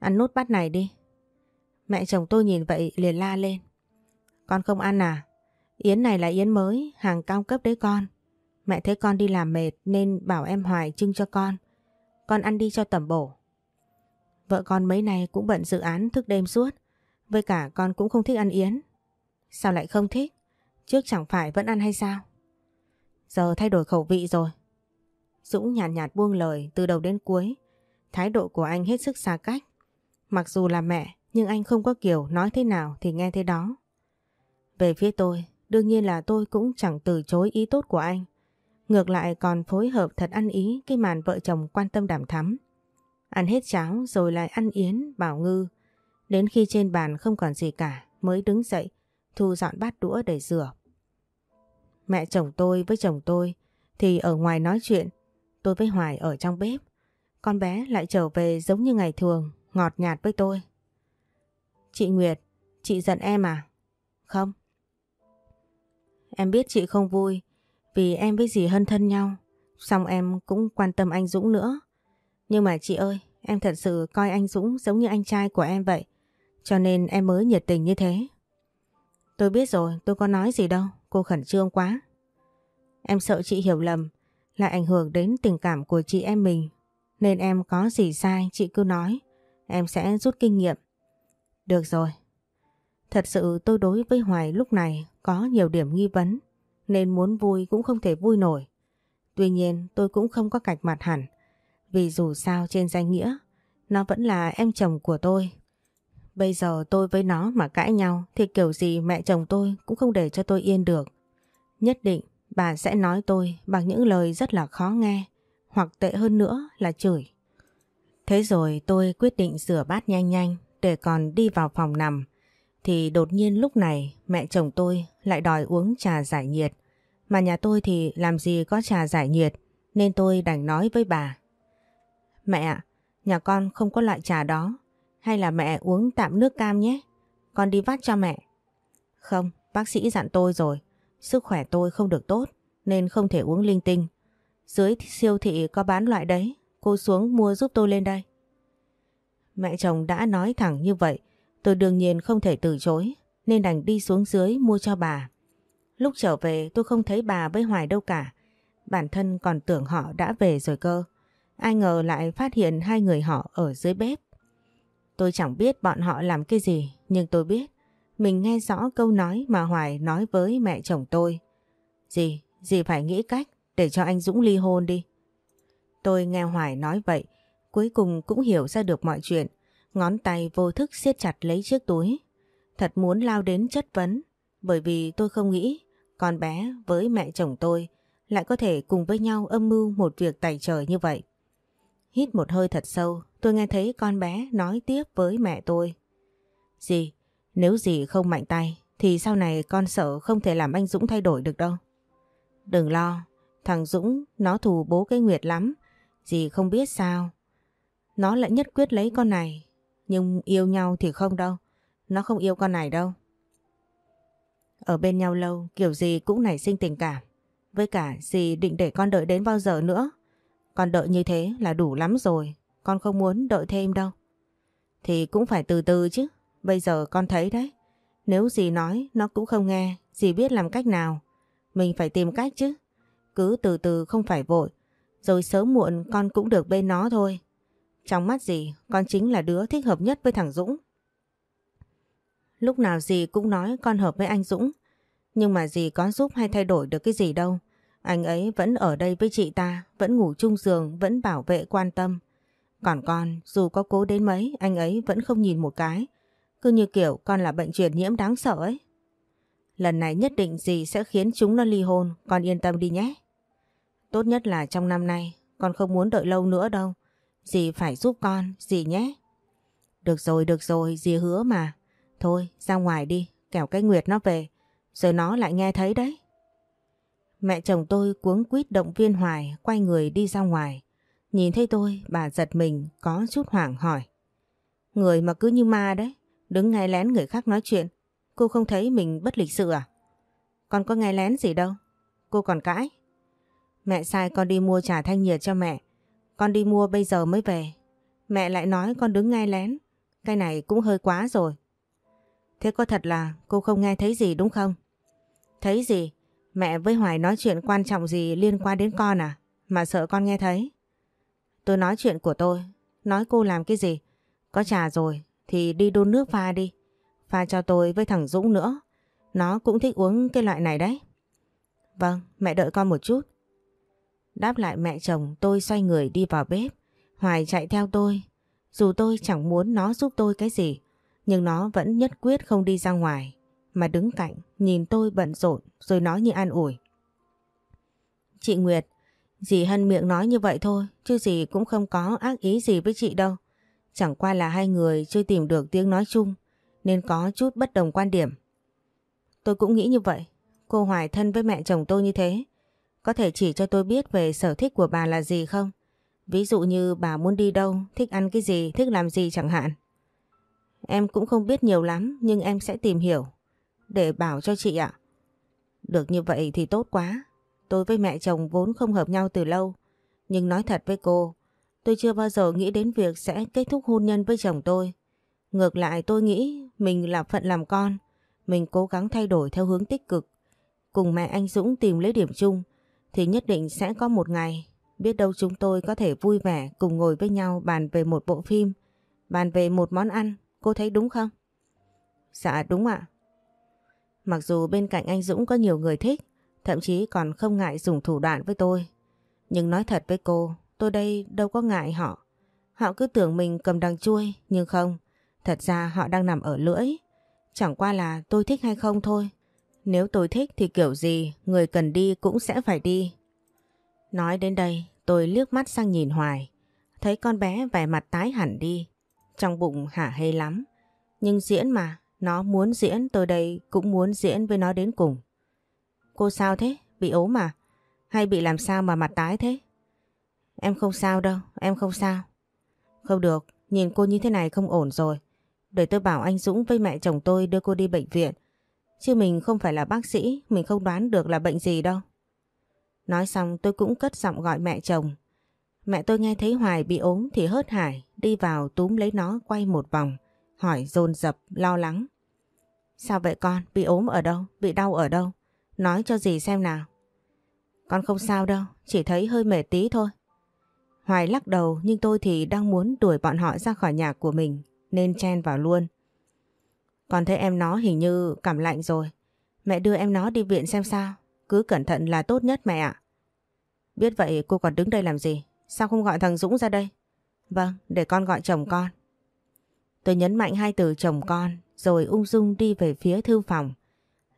Ăn nốt bát này đi. Mẹ chồng tôi nhìn vậy liền la lên. Con không ăn à? Yến này là yến mới, hàng cao cấp đấy con. Mẹ thấy con đi làm mệt nên bảo em Hoài trưng cho con. Con ăn đi cho tẩm bổ. Vợ con mấy này cũng bận dự án thức đêm suốt. Với cả con cũng không thích ăn yến. Sao lại không thích? Trước chẳng phải vẫn ăn hay sao? Giờ thay đổi khẩu vị rồi. Dũng nhàn nhạt, nhạt buông lời từ đầu đến cuối. Thái độ của anh hết sức xa cách. Mặc dù là mẹ, nhưng anh không có kiểu nói thế nào thì nghe thế đó. Về phía tôi, đương nhiên là tôi cũng chẳng từ chối ý tốt của anh. Ngược lại còn phối hợp thật ăn ý cái màn vợ chồng quan tâm đảm thắm. Ăn hết cháo rồi lại ăn yến, bảo ngư. Đến khi trên bàn không còn gì cả mới đứng dậy, thu dọn bát đũa để rửa. Mẹ chồng tôi với chồng tôi thì ở ngoài nói chuyện, tôi với Hoài ở trong bếp. Con bé lại trở về giống như ngày thường, ngọt nhạt với tôi. Chị Nguyệt, chị giận em à? Không. Em biết chị không vui vì em với dì Hân thân nhau. Xong em cũng quan tâm anh Dũng nữa. Nhưng mà chị ơi, em thật sự coi anh Dũng giống như anh trai của em vậy. Cho nên em mới nhiệt tình như thế. Tôi biết rồi, tôi có nói gì đâu, cô khẩn trương quá. Em sợ chị hiểu lầm, lại ảnh hưởng đến tình cảm của chị em mình. Nên em có gì sai chị cứ nói, em sẽ rút kinh nghiệm. Được rồi. Thật sự tôi đối với Hoài lúc này có nhiều điểm nghi vấn, nên muốn vui cũng không thể vui nổi. Tuy nhiên, tôi cũng không có cạch mặt hẳn, vì dù sao trên danh nghĩa, nó vẫn là em chồng của tôi. Bây giờ tôi với nó mà cãi nhau thì kiểu gì mẹ chồng tôi cũng không để cho tôi yên được. Nhất định bà sẽ nói tôi bằng những lời rất là khó nghe, hoặc tệ hơn nữa là chửi. Thế rồi tôi quyết định rửa bát nhanh nhanh để còn đi vào phòng nằm thì đột nhiên lúc này mẹ chồng tôi lại đòi uống trà giải nhiệt. Mà nhà tôi thì làm gì có trà giải nhiệt nên tôi đành nói với bà. Mẹ ạ, nhà con không có loại trà đó. Hay là mẹ uống tạm nước cam nhé. Con đi vắt cho mẹ. Không, bác sĩ dặn tôi rồi. Sức khỏe tôi không được tốt nên không thể uống linh tinh. Dưới siêu thị có bán loại đấy. Cô xuống mua giúp tôi lên đây. Mẹ chồng đã nói thẳng như vậy Tôi đương nhiên không thể từ chối nên đành đi xuống dưới mua cho bà. Lúc trở về tôi không thấy bà với Hoài đâu cả. Bản thân còn tưởng họ đã về rồi cơ. Ai ngờ lại phát hiện hai người họ ở dưới bếp. Tôi chẳng biết bọn họ làm cái gì nhưng tôi biết mình nghe rõ câu nói mà Hoài nói với mẹ chồng tôi. Dì, dì phải nghĩ cách để cho anh Dũng ly hôn đi. Tôi nghe Hoài nói vậy, cuối cùng cũng hiểu ra được mọi chuyện. Ngón tay vô thức siết chặt lấy chiếc túi. Thật muốn lao đến chất vấn, bởi vì tôi không nghĩ con bé với mẹ chồng tôi lại có thể cùng với nhau âm mưu một việc tài trời như vậy. Hít một hơi thật sâu, tôi nghe thấy con bé nói tiếp với mẹ tôi. Dì, nếu dì không mạnh tay thì sau này con sợ không thể làm anh Dũng thay đổi được đâu. Đừng lo, thằng Dũng nó thù bố cái Nguyệt lắm, dì không biết sao. Nó lại nhất quyết lấy con này, nhưng yêu nhau thì không đâu, nó không yêu con này đâu. Ở bên nhau lâu kiểu gì cũng nảy sinh tình cảm. Với cả dì định để con đợi đến bao giờ nữa. Con đợi như thế là đủ lắm rồi. Con không muốn đợi thêm đâu. Thì cũng phải từ từ chứ. Bây giờ con thấy đấy. Nếu dì nói nó cũng không nghe. Dì biết làm cách nào. Mình phải tìm cách chứ. Cứ từ từ không phải vội. Rồi sớm muộn con cũng được bên nó thôi. Trong mắt dì con chính là đứa thích hợp nhất với thằng Dũng. Lúc nào dì cũng nói con hợp với anh Dũng. Nhưng mà dì có giúp hay thay đổi được cái gì đâu. Anh ấy vẫn ở đây với chị ta, vẫn ngủ chung giường, vẫn bảo vệ quan tâm. Còn con, dù có cố đến mấy, anh ấy vẫn không nhìn một cái. Cứ như kiểu con là bệnh truyền nhiễm đáng sợ ấy. Lần này nhất định dì sẽ khiến chúng nó ly hôn, con yên tâm đi nhé. Tốt nhất là trong năm nay, con không muốn đợi lâu nữa đâu. Dì phải giúp con, dì nhé. Được rồi, được rồi, dì hứa mà. Thôi, ra ngoài đi, kẻo cái Nguyệt nó về, rồi nó lại nghe thấy đấy. Mẹ chồng tôi cuống quýt động viên hoài, quay người đi ra ngoài. Nhìn thấy tôi, bà giật mình, có chút hoảng hỏi. Người mà cứ như ma đấy, đứng nghe lén người khác nói chuyện. Cô không thấy mình bất lịch sự à? Con có nghe lén gì đâu. Cô còn cãi. Mẹ sai con đi mua trà thanh nhiệt cho mẹ. Con đi mua bây giờ mới về. Mẹ lại nói con đứng nghe lén. Cái này cũng hơi quá rồi. Thế có thật là cô không nghe thấy gì đúng không? Thấy gì? Mẹ với Hoài nói chuyện quan trọng gì liên quan đến con à? Mà sợ con nghe thấy. Tôi nói chuyện của tôi. Nói cô làm cái gì? Có trà rồi thì đi đun nước pha đi. Pha cho tôi với thằng Dũng nữa. Nó cũng thích uống cái loại này đấy. Vâng, mẹ đợi con một chút. Đáp lại mẹ chồng tôi xoay người đi vào bếp. Hoài chạy theo tôi. Dù tôi chẳng muốn nó giúp tôi cái gì. Nhưng nó vẫn nhất quyết không đi ra ngoài mà đứng cạnh nhìn tôi bận rộn rồi nói như an ủi. Chị Nguyệt, dì hân miệng nói như vậy thôi chứ dì cũng không có ác ý gì với chị đâu. Chẳng qua là hai người chưa tìm được tiếng nói chung nên có chút bất đồng quan điểm. Tôi cũng nghĩ như vậy. Cô Hoài thân với mẹ chồng tôi như thế. Có thể chỉ cho tôi biết về sở thích của bà là gì không? Ví dụ như bà muốn đi đâu, thích ăn cái gì, thích làm gì chẳng hạn. Em cũng không biết nhiều lắm nhưng em sẽ tìm hiểu để bảo cho chị ạ. Được như vậy thì tốt quá. Tôi với mẹ chồng vốn không hợp nhau từ lâu. Nhưng nói thật với cô, tôi chưa bao giờ nghĩ đến việc sẽ kết thúc hôn nhân với chồng tôi. Ngược lại tôi nghĩ mình là phận làm con. Mình cố gắng thay đổi theo hướng tích cực. Cùng mẹ anh Dũng tìm lấy điểm chung thì nhất định sẽ có một ngày biết đâu chúng tôi có thể vui vẻ cùng ngồi với nhau bàn về một bộ phim, bàn về một món ăn Cô thấy đúng không? Dạ đúng ạ. Mặc dù bên cạnh anh Dũng có nhiều người thích, thậm chí còn không ngại dùng thủ đoạn với tôi. Nhưng nói thật với cô, tôi đây đâu có ngại họ. Họ cứ tưởng mình cầm đằng chui, nhưng không. Thật ra họ đang nằm ở lưỡi. Chẳng qua là tôi thích hay không thôi. Nếu tôi thích thì kiểu gì, người cần đi cũng sẽ phải đi. Nói đến đây, tôi liếc mắt sang nhìn Hoài. Thấy con bé vẻ mặt tái hẳn đi. Trong bụng hả hê lắm. Nhưng diễn mà, nó muốn diễn tôi đây cũng muốn diễn với nó đến cùng. Cô sao thế? Bị ốm mà Hay bị làm sao mà mặt tái thế? Em không sao đâu, em không sao. Không được, nhìn cô như thế này không ổn rồi. Để tôi bảo anh Dũng với mẹ chồng tôi đưa cô đi bệnh viện. Chứ mình không phải là bác sĩ, mình không đoán được là bệnh gì đâu. Nói xong tôi cũng cất giọng gọi mẹ chồng. Mẹ tôi nghe thấy Hoài bị ốm thì hớt hải, đi vào túm lấy nó quay một vòng, hỏi dồn dập lo lắng. Sao vậy con? Bị ốm ở đâu? Bị đau ở đâu? Nói cho dì xem nào. Con không sao đâu, chỉ thấy hơi mệt tí thôi. Hoài lắc đầu nhưng tôi thì đang muốn đuổi bọn họ ra khỏi nhà của mình nên chen vào luôn. Con thấy em nó hình như cảm lạnh rồi. Mẹ đưa em nó đi viện xem sao. Cứ cẩn thận là tốt nhất mẹ ạ. Biết vậy cô còn đứng đây làm gì? Sao không gọi thằng Dũng ra đây? Vâng, để con gọi chồng con. Tôi nhấn mạnh hai từ chồng con rồi ung dung đi về phía thư phòng.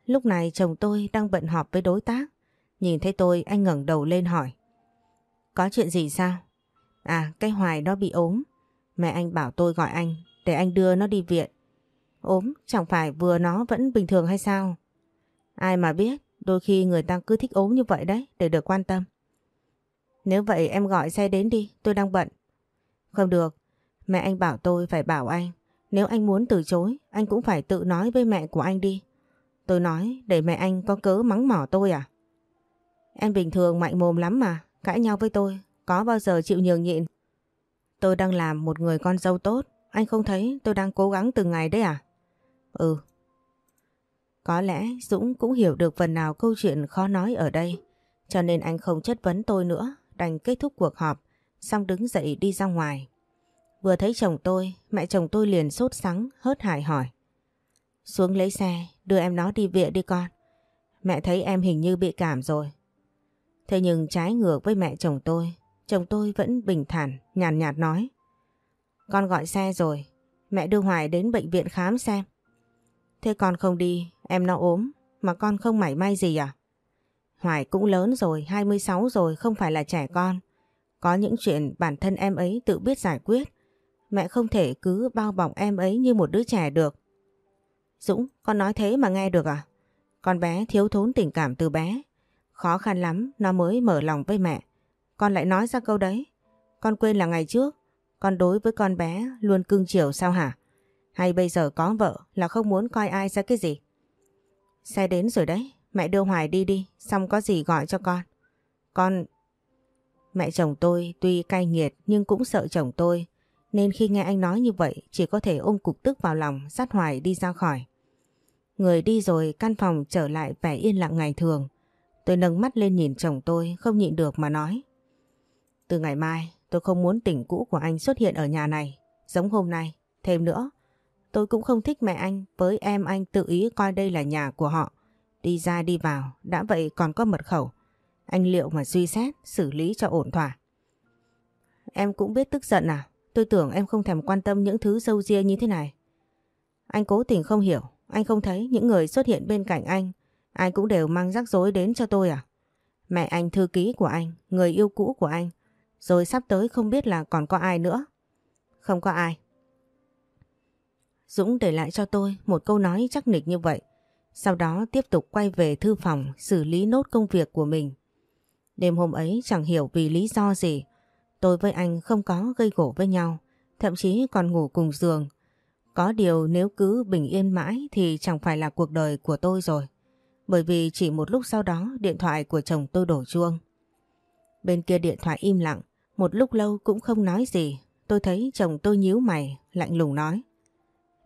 Lúc này chồng tôi đang bận họp với đối tác. Nhìn thấy tôi anh ngẩng đầu lên hỏi. Có chuyện gì sao? À cái Hoài nó bị ốm. Mẹ anh bảo tôi gọi anh để anh đưa nó đi viện. Ốm chẳng phải vừa nó vẫn bình thường hay sao? Ai mà biết đôi khi người ta cứ thích ốm như vậy đấy để được quan tâm. Nếu vậy em gọi xe đến đi tôi đang bận. Không được. Mẹ anh bảo tôi phải bảo anh. Nếu anh muốn từ chối anh cũng phải tự nói với mẹ của anh đi. Tôi nói để mẹ anh có cớ mắng mỏ tôi à? Em bình thường mạnh mồm lắm mà, cãi nhau với tôi, có bao giờ chịu nhường nhịn. Tôi đang làm một người con dâu tốt, anh không thấy tôi đang cố gắng từng ngày đấy à? Ừ. Có lẽ Dũng cũng hiểu được phần nào câu chuyện khó nói ở đây, cho nên anh không chất vấn tôi nữa, đành kết thúc cuộc họp, xong đứng dậy đi ra ngoài. Vừa thấy chồng tôi, mẹ chồng tôi liền sốt sắng, hớt hải hỏi. Xuống lấy xe, đưa em nó đi viện đi con. Mẹ thấy em hình như bị cảm rồi. Thế nhưng trái ngược với mẹ chồng tôi, chồng tôi vẫn bình thản, nhàn nhạt, nhạt nói. Con gọi xe rồi, mẹ đưa Hoài đến bệnh viện khám xem. Thế con không đi, em nó ốm, mà con không mảy may gì à? Hoài cũng lớn rồi, 26 rồi, không phải là trẻ con. Có những chuyện bản thân em ấy tự biết giải quyết. Mẹ không thể cứ bao bọc em ấy như một đứa trẻ được. Dũng, con nói thế mà nghe được à? Con bé thiếu thốn tình cảm từ bé. Khó khăn lắm nó mới mở lòng với mẹ. Con lại nói ra câu đấy. Con quên là ngày trước, con đối với con bé luôn cưng chiều sao hả? Hay bây giờ có vợ là không muốn coi ai ra cái gì? Xe đến rồi đấy, mẹ đưa Hoài đi đi, xong có gì gọi cho con. Con... Mẹ chồng tôi tuy cay nghiệt nhưng cũng sợ chồng tôi, nên khi nghe anh nói như vậy chỉ có thể ôm cục tức vào lòng sát Hoài đi ra khỏi. Người đi rồi căn phòng trở lại vẻ yên lặng ngày thường. Tôi nâng mắt lên nhìn chồng tôi không nhịn được mà nói. Từ ngày mai tôi không muốn tỉnh cũ của anh xuất hiện ở nhà này. Giống hôm nay. Thêm nữa, tôi cũng không thích mẹ anh với em anh tự ý coi đây là nhà của họ. Đi ra đi vào, đã vậy còn có mật khẩu. Anh liệu mà suy xét, xử lý cho ổn thỏa. Em cũng biết tức giận à? Tôi tưởng em không thèm quan tâm những thứ dâu ria như thế này. Anh cố tình không hiểu, anh không thấy những người xuất hiện bên cạnh anh Ai cũng đều mang rắc rối đến cho tôi à? Mẹ anh thư ký của anh, người yêu cũ của anh. Rồi sắp tới không biết là còn có ai nữa. Không có ai. Dũng để lại cho tôi một câu nói chắc nịch như vậy. Sau đó tiếp tục quay về thư phòng xử lý nốt công việc của mình. Đêm hôm ấy chẳng hiểu vì lý do gì. Tôi với anh không có gây gỗ với nhau. Thậm chí còn ngủ cùng giường. Có điều nếu cứ bình yên mãi thì chẳng phải là cuộc đời của tôi rồi bởi vì chỉ một lúc sau đó điện thoại của chồng tôi đổ chuông. Bên kia điện thoại im lặng, một lúc lâu cũng không nói gì. Tôi thấy chồng tôi nhíu mày, lạnh lùng nói.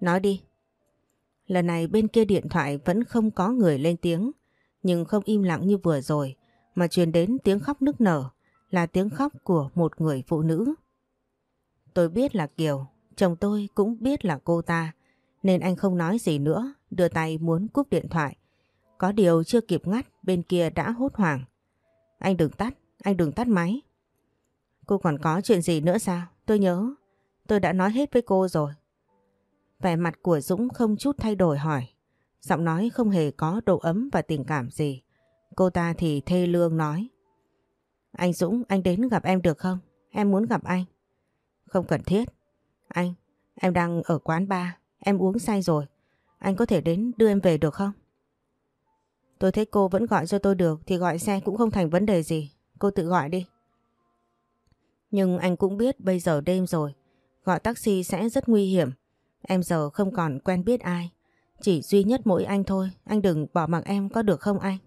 Nói đi. Lần này bên kia điện thoại vẫn không có người lên tiếng, nhưng không im lặng như vừa rồi, mà truyền đến tiếng khóc nức nở, là tiếng khóc của một người phụ nữ. Tôi biết là Kiều, chồng tôi cũng biết là cô ta, nên anh không nói gì nữa, đưa tay muốn cúp điện thoại. Có điều chưa kịp ngắt bên kia đã hốt hoảng. Anh đừng tắt, anh đừng tắt máy. Cô còn có chuyện gì nữa sao? Tôi nhớ, tôi đã nói hết với cô rồi. Vẻ mặt của Dũng không chút thay đổi hỏi. Giọng nói không hề có độ ấm và tình cảm gì. Cô ta thì thê lương nói. Anh Dũng, anh đến gặp em được không? Em muốn gặp anh. Không cần thiết. Anh, em đang ở quán bar, em uống say rồi. Anh có thể đến đưa em về được không? Tôi thấy cô vẫn gọi cho tôi được thì gọi xe cũng không thành vấn đề gì. Cô tự gọi đi. Nhưng anh cũng biết bây giờ đêm rồi. Gọi taxi sẽ rất nguy hiểm. Em giờ không còn quen biết ai. Chỉ duy nhất mỗi anh thôi. Anh đừng bỏ mặc em có được không anh?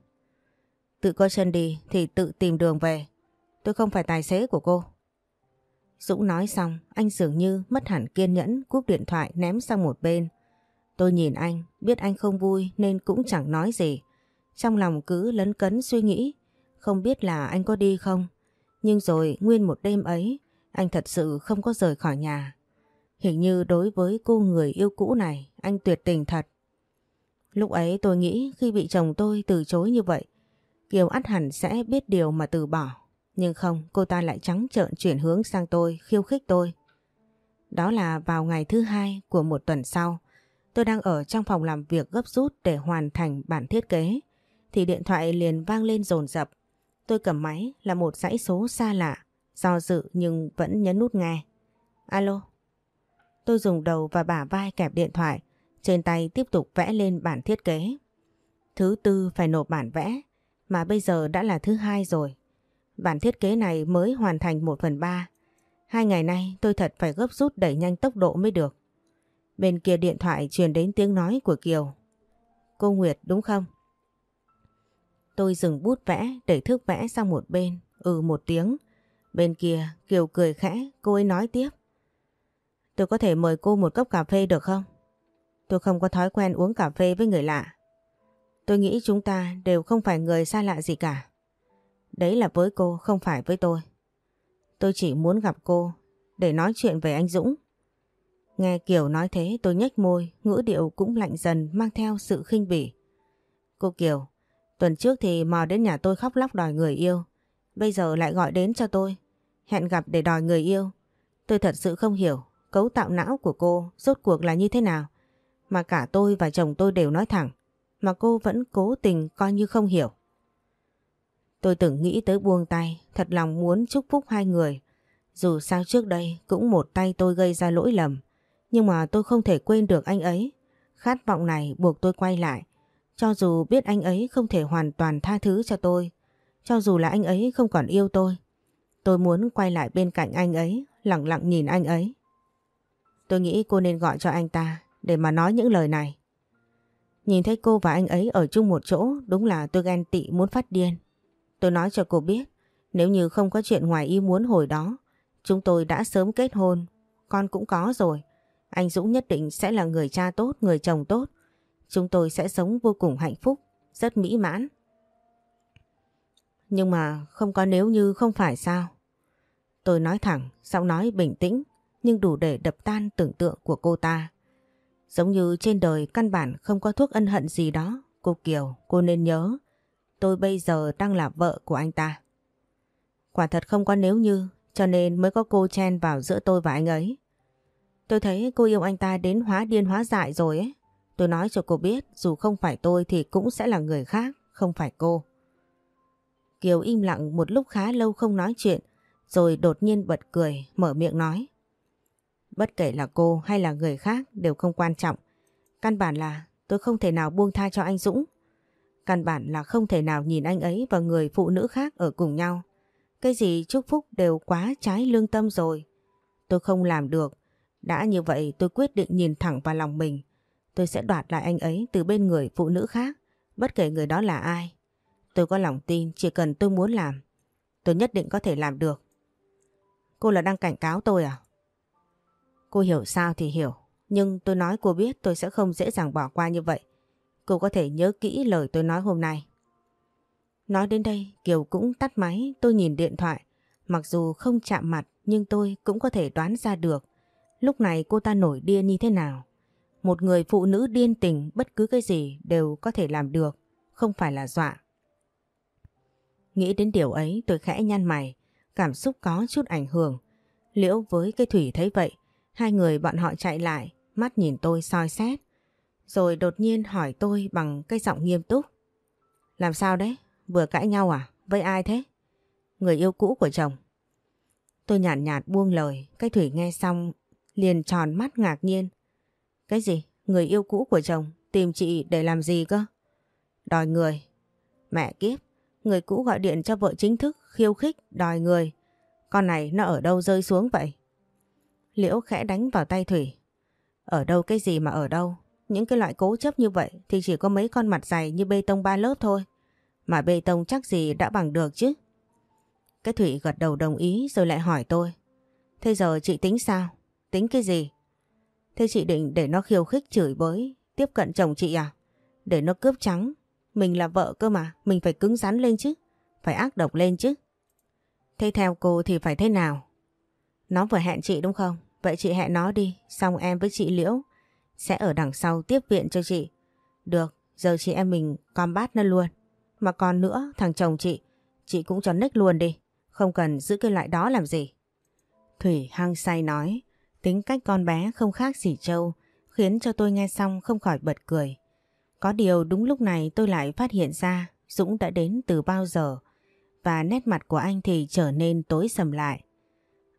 Tự có chân đi thì tự tìm đường về. Tôi không phải tài xế của cô. Dũng nói xong, anh dường như mất hẳn kiên nhẫn cúp điện thoại ném sang một bên. Tôi nhìn anh, biết anh không vui nên cũng chẳng nói gì. Trong lòng cứ lấn cấn suy nghĩ, không biết là anh có đi không. Nhưng rồi nguyên một đêm ấy, anh thật sự không có rời khỏi nhà. Hình như đối với cô người yêu cũ này, anh tuyệt tình thật. Lúc ấy tôi nghĩ khi bị chồng tôi từ chối như vậy, Kiều ắt hẳn sẽ biết điều mà từ bỏ. Nhưng không, cô ta lại trắng trợn chuyển hướng sang tôi, khiêu khích tôi. Đó là vào ngày thứ hai của một tuần sau. Tôi đang ở trong phòng làm việc gấp rút để hoàn thành bản thiết kế. Thì điện thoại liền vang lên rồn rập. Tôi cầm máy là một dãy số xa lạ. Do dự nhưng vẫn nhấn nút nghe. Alo. Tôi dùng đầu và bả vai kẹp điện thoại. Trên tay tiếp tục vẽ lên bản thiết kế. Thứ tư phải nộp bản vẽ. Mà bây giờ đã là thứ hai rồi. Bản thiết kế này mới hoàn thành 1 phần 3. Hai ngày nay tôi thật phải gấp rút đẩy nhanh tốc độ mới được. Bên kia điện thoại truyền đến tiếng nói của Kiều. Cô Nguyệt đúng không? Tôi dừng bút vẽ đẩy thước vẽ sang một bên, ừ một tiếng. Bên kia Kiều cười khẽ, cô ấy nói tiếp. Tôi có thể mời cô một cốc cà phê được không? Tôi không có thói quen uống cà phê với người lạ. Tôi nghĩ chúng ta đều không phải người xa lạ gì cả. Đấy là với cô, không phải với tôi. Tôi chỉ muốn gặp cô để nói chuyện về anh Dũng. Nghe Kiều nói thế tôi nhếch môi, ngữ điệu cũng lạnh dần mang theo sự khinh bỉ. Cô Kiều, tuần trước thì mò đến nhà tôi khóc lóc đòi người yêu. Bây giờ lại gọi đến cho tôi. Hẹn gặp để đòi người yêu. Tôi thật sự không hiểu cấu tạo não của cô rốt cuộc là như thế nào. Mà cả tôi và chồng tôi đều nói thẳng. Mà cô vẫn cố tình coi như không hiểu. Tôi từng nghĩ tới buông tay, thật lòng muốn chúc phúc hai người. Dù sao trước đây cũng một tay tôi gây ra lỗi lầm. Nhưng mà tôi không thể quên được anh ấy. Khát vọng này buộc tôi quay lại. Cho dù biết anh ấy không thể hoàn toàn tha thứ cho tôi. Cho dù là anh ấy không còn yêu tôi. Tôi muốn quay lại bên cạnh anh ấy, lặng lặng nhìn anh ấy. Tôi nghĩ cô nên gọi cho anh ta để mà nói những lời này. Nhìn thấy cô và anh ấy ở chung một chỗ đúng là tôi ghen tị muốn phát điên. Tôi nói cho cô biết nếu như không có chuyện ngoài ý muốn hồi đó chúng tôi đã sớm kết hôn. Con cũng có rồi. Anh Dũng nhất định sẽ là người cha tốt, người chồng tốt. Chúng tôi sẽ sống vô cùng hạnh phúc, rất mỹ mãn. Nhưng mà không có nếu như không phải sao. Tôi nói thẳng, giọng nói bình tĩnh nhưng đủ để đập tan tưởng tượng của cô ta. Giống như trên đời căn bản không có thuốc ân hận gì đó. Cô Kiều, cô nên nhớ, tôi bây giờ đang là vợ của anh ta. Quả thật không có nếu như, cho nên mới có cô chen vào giữa tôi và anh ấy. Tôi thấy cô yêu anh ta đến hóa điên hóa dại rồi ấy. Tôi nói cho cô biết dù không phải tôi thì cũng sẽ là người khác, không phải cô. Kiều im lặng một lúc khá lâu không nói chuyện, rồi đột nhiên bật cười, mở miệng nói. Bất kể là cô hay là người khác đều không quan trọng. Căn bản là tôi không thể nào buông tha cho anh Dũng. Căn bản là không thể nào nhìn anh ấy và người phụ nữ khác ở cùng nhau. Cái gì chúc phúc đều quá trái lương tâm rồi. Tôi không làm được. Đã như vậy tôi quyết định nhìn thẳng vào lòng mình. Tôi sẽ đoạt lại anh ấy từ bên người phụ nữ khác. Bất kể người đó là ai. Tôi có lòng tin chỉ cần tôi muốn làm. Tôi nhất định có thể làm được. Cô là đang cảnh cáo tôi à? Cô hiểu sao thì hiểu. Nhưng tôi nói cô biết tôi sẽ không dễ dàng bỏ qua như vậy. Cô có thể nhớ kỹ lời tôi nói hôm nay. Nói đến đây, Kiều cũng tắt máy, tôi nhìn điện thoại. Mặc dù không chạm mặt, nhưng tôi cũng có thể đoán ra được. Lúc này cô ta nổi điên như thế nào. Một người phụ nữ điên tình, bất cứ cái gì đều có thể làm được. Không phải là dọa. Nghĩ đến điều ấy, tôi khẽ nhăn mày. Cảm xúc có chút ảnh hưởng. Liễu với cái Thủy thấy vậy. Hai người bọn họ chạy lại. Mắt nhìn tôi soi xét. Rồi đột nhiên hỏi tôi bằng cái giọng nghiêm túc. Làm sao đấy? Vừa cãi nhau à? Với ai thế? Người yêu cũ của chồng. Tôi nhàn nhạt, nhạt buông lời. Cái Thủy nghe xong liền tròn mắt ngạc nhiên. Cái gì? Người yêu cũ của chồng tìm chị để làm gì cơ? Đòi người. Mẹ kiếp, người cũ gọi điện cho vợ chính thức khiêu khích đòi người. Con này nó ở đâu rơi xuống vậy? Liễu khẽ đánh vào tay Thủy. Ở đâu cái gì mà ở đâu? Những cái loại cố chấp như vậy thì chỉ có mấy con mặt dày như bê tông ba lớp thôi. Mà bê tông chắc gì đã bằng được chứ. Cái Thủy gật đầu đồng ý rồi lại hỏi tôi. Thế giờ chị tính sao? Tính cái gì? Thế chị định để nó khiêu khích chửi bới, tiếp cận chồng chị à? Để nó cướp trắng. Mình là vợ cơ mà, mình phải cứng rắn lên chứ. Phải ác độc lên chứ. Thế theo cô thì phải thế nào? Nó vừa hẹn chị đúng không? Vậy chị hẹn nó đi, xong em với chị Liễu sẽ ở đằng sau tiếp viện cho chị. Được, giờ chị em mình combat nó luôn. Mà còn nữa, thằng chồng chị, chị cũng cho nick luôn đi. Không cần giữ cái loại đó làm gì. Thủy hăng say nói, tính cách con bé không khác gì Châu, khiến cho tôi nghe xong không khỏi bật cười. Có điều đúng lúc này tôi lại phát hiện ra Dũng đã đến từ bao giờ và nét mặt của anh thì trở nên tối sầm lại.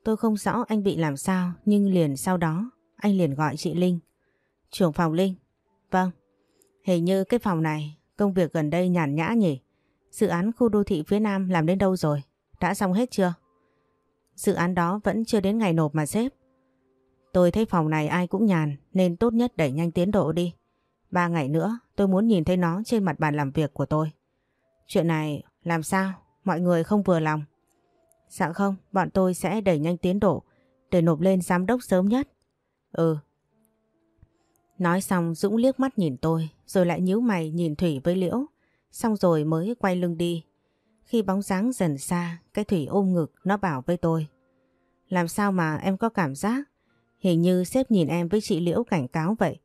Tôi không rõ anh bị làm sao, nhưng liền sau đó, anh liền gọi chị Linh. Trưởng phòng Linh. Vâng. Hình như cái phòng này, công việc gần đây nhàn nhã nhỉ. Dự án khu đô thị phía Nam làm đến đâu rồi? Đã xong hết chưa? Dự án đó vẫn chưa đến ngày nộp mà xếp. Tôi thấy phòng này ai cũng nhàn, nên tốt nhất đẩy nhanh tiến độ đi. Ba ngày nữa, tôi muốn nhìn thấy nó trên mặt bàn làm việc của tôi. Chuyện này, làm sao? Mọi người không vừa lòng. Dạ không, bọn tôi sẽ đẩy nhanh tiến độ để nộp lên giám đốc sớm nhất. Ừ. Nói xong Dũng liếc mắt nhìn tôi rồi lại nhíu mày nhìn Thủy với Liễu. Xong rồi mới quay lưng đi. Khi bóng dáng dần xa, cái Thủy ôm ngực nó bảo với tôi. Làm sao mà em có cảm giác hình như sếp nhìn em với chị Liễu cảnh cáo vậy.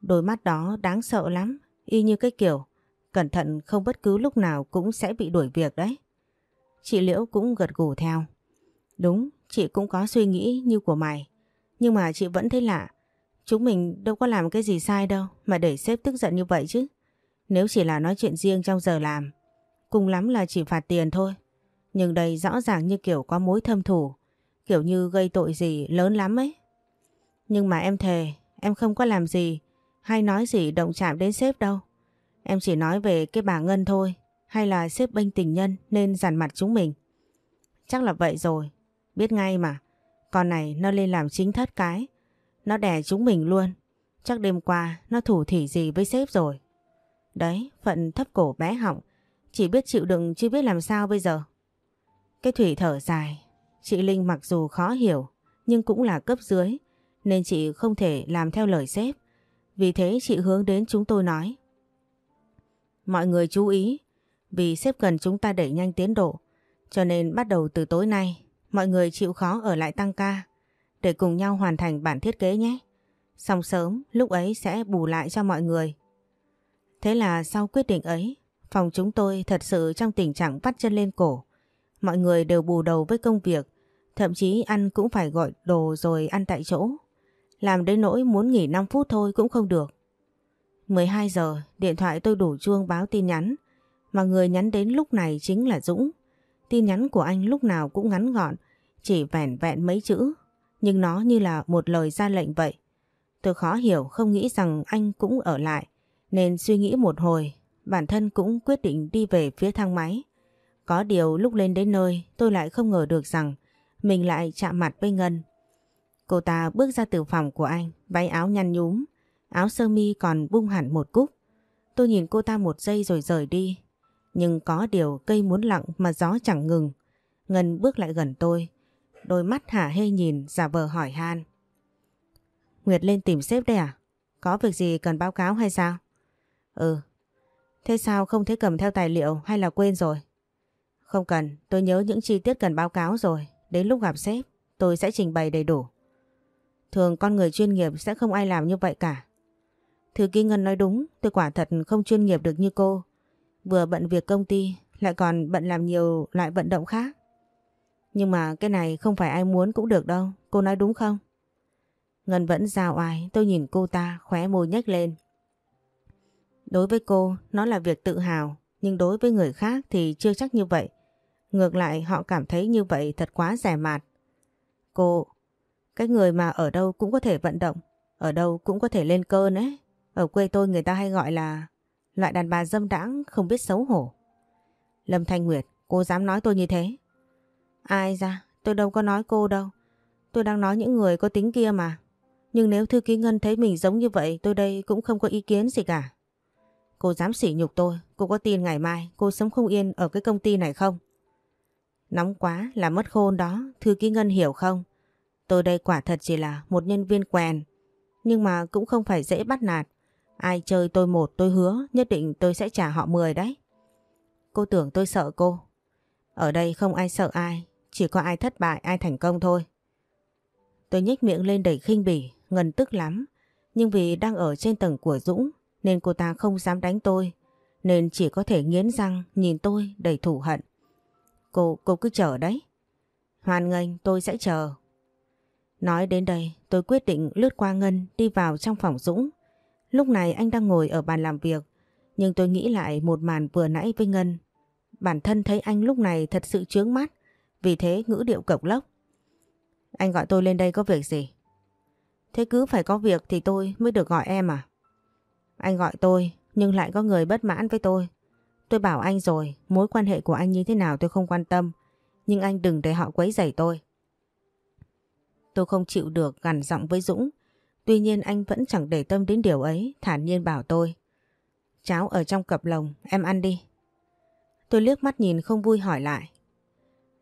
Đôi mắt đó đáng sợ lắm, y như cái kiểu cẩn thận không bất cứ lúc nào cũng sẽ bị đuổi việc đấy. Chị Liễu cũng gật gù theo. Đúng, chị cũng có suy nghĩ như của mày. Nhưng mà chị vẫn thấy lạ. Chúng mình đâu có làm cái gì sai đâu mà để sếp tức giận như vậy chứ. Nếu chỉ là nói chuyện riêng trong giờ làm, cùng lắm là chỉ phạt tiền thôi. Nhưng đây rõ ràng như kiểu có mối thâm thủ, kiểu như gây tội gì lớn lắm ấy. Nhưng mà em thề, em không có làm gì hay nói gì động chạm đến sếp đâu. Em chỉ nói về cái bà Ngân thôi. Hay là sếp bênh tình nhân nên giàn mặt chúng mình. Chắc là vậy rồi. Biết ngay mà. Con này nó lên làm chính thất cái. Nó đè chúng mình luôn. Chắc đêm qua nó thủ thỉ gì với sếp rồi. Đấy, phận thấp cổ bé họng. Chỉ biết chịu đựng chứ biết làm sao bây giờ. Cái Thủy thở dài. Chị Linh mặc dù khó hiểu nhưng cũng là cấp dưới nên chị không thể làm theo lời sếp. Vì thế chị hướng đến chúng tôi nói. Mọi người chú ý, vì sếp cần chúng ta đẩy nhanh tiến độ, cho nên bắt đầu từ tối nay, mọi người chịu khó ở lại tăng ca, để cùng nhau hoàn thành bản thiết kế nhé. Xong sớm, lúc ấy sẽ bù lại cho mọi người. Thế là sau quyết định ấy, phòng chúng tôi thật sự trong tình trạng vắt chân lên cổ. Mọi người đều bù đầu với công việc, thậm chí ăn cũng phải gọi đồ rồi ăn tại chỗ. Làm đến nỗi muốn nghỉ 5 phút thôi cũng không được. 12 giờ, điện thoại tôi đủ chuông báo tin nhắn, mà người nhắn đến lúc này chính là Dũng. Tin nhắn của anh lúc nào cũng ngắn gọn, chỉ vẻn vẹn mấy chữ, nhưng nó như là một lời ra lệnh vậy. Tôi khó hiểu không nghĩ rằng anh cũng ở lại, nên suy nghĩ một hồi, bản thân cũng quyết định đi về phía thang máy. Có điều lúc lên đến nơi tôi lại không ngờ được rằng mình lại chạm mặt với Ngân. Cô ta bước ra từ phòng của anh, váy áo nhăn nhúm, áo sơ mi còn bung hẳn một cúc. Tôi nhìn cô ta một giây rồi rời đi. Nhưng có điều cây muốn lặng mà gió chẳng ngừng. Ngân bước lại gần tôi. Đôi mắt hả hê nhìn giả vờ hỏi han. Nguyệt lên tìm sếp đây à? Có việc gì cần báo cáo hay sao? Ừ. Thế sao không thấy cầm theo tài liệu hay là quên rồi? Không cần, tôi nhớ những chi tiết cần báo cáo rồi. Đến lúc gặp sếp, tôi sẽ trình bày đầy đủ. Thường con người chuyên nghiệp sẽ không ai làm như vậy cả. Thư ký Ngân nói đúng, tôi quả thật không chuyên nghiệp được như cô. Vừa bận việc công ty, lại còn bận làm nhiều loại vận động khác. Nhưng mà cái này không phải ai muốn cũng được đâu, cô nói đúng không? Ngân vẫn giao oai, tôi nhìn cô ta khóe môi nhếch lên. Đối với cô, nó là việc tự hào, nhưng đối với người khác thì chưa chắc như vậy. Ngược lại họ cảm thấy như vậy thật quá rẻ mạt. Cô, cái người mà ở đâu cũng có thể vận động, ở đâu cũng có thể lên cơn ấy. Ở quê tôi người ta hay gọi là loại đàn bà dâm đãng không biết xấu hổ. Lâm Thanh Nguyệt, cô dám nói tôi như thế? Ai ra, tôi đâu có nói cô đâu. Tôi đang nói những người có tính kia mà. Nhưng nếu Thư Ký Ngân thấy mình giống như vậy tôi đây cũng không có ý kiến gì cả. Cô dám sỉ nhục tôi, cô có tin ngày mai cô sống không yên ở cái công ty này không? Nóng quá là mất khôn đó, Thư Ký Ngân hiểu không? Tôi đây quả thật chỉ là một nhân viên quèn, nhưng mà cũng không phải dễ bắt nạt. Ai chơi tôi một tôi hứa nhất định tôi sẽ trả họ 10 đấy. Cô tưởng tôi sợ cô. Ở đây không ai sợ ai, chỉ có ai thất bại ai thành công thôi. Tôi nhếch miệng lên đầy khinh bỉ, ngần tức lắm. Nhưng vì đang ở trên tầng của Dũng nên cô ta không dám đánh tôi. Nên chỉ có thể nghiến răng nhìn tôi đầy thủ hận. Cô, cô cứ chờ đấy. Hoàn nghênh tôi sẽ chờ. Nói đến đây tôi quyết định lướt qua Ngân đi vào trong phòng Dũng. Lúc này anh đang ngồi ở bàn làm việc. Nhưng tôi nghĩ lại một màn vừa nãy với Ngân. Bản thân thấy anh lúc này thật sự chướng mắt. Vì thế ngữ điệu cộc lốc. Anh gọi tôi lên đây có việc gì? Thế cứ phải có việc thì tôi mới được gọi em à? Anh gọi tôi nhưng lại có người bất mãn với tôi. Tôi bảo anh rồi, mối quan hệ của anh như thế nào tôi không quan tâm. Nhưng anh đừng để họ quấy rầy tôi. Tôi không chịu được gằn giọng với Dũng. Tuy nhiên anh vẫn chẳng để tâm đến điều ấy, thản nhiên bảo tôi. Cháo ở trong cặp lồng, em ăn đi. Tôi liếc mắt nhìn không vui hỏi lại.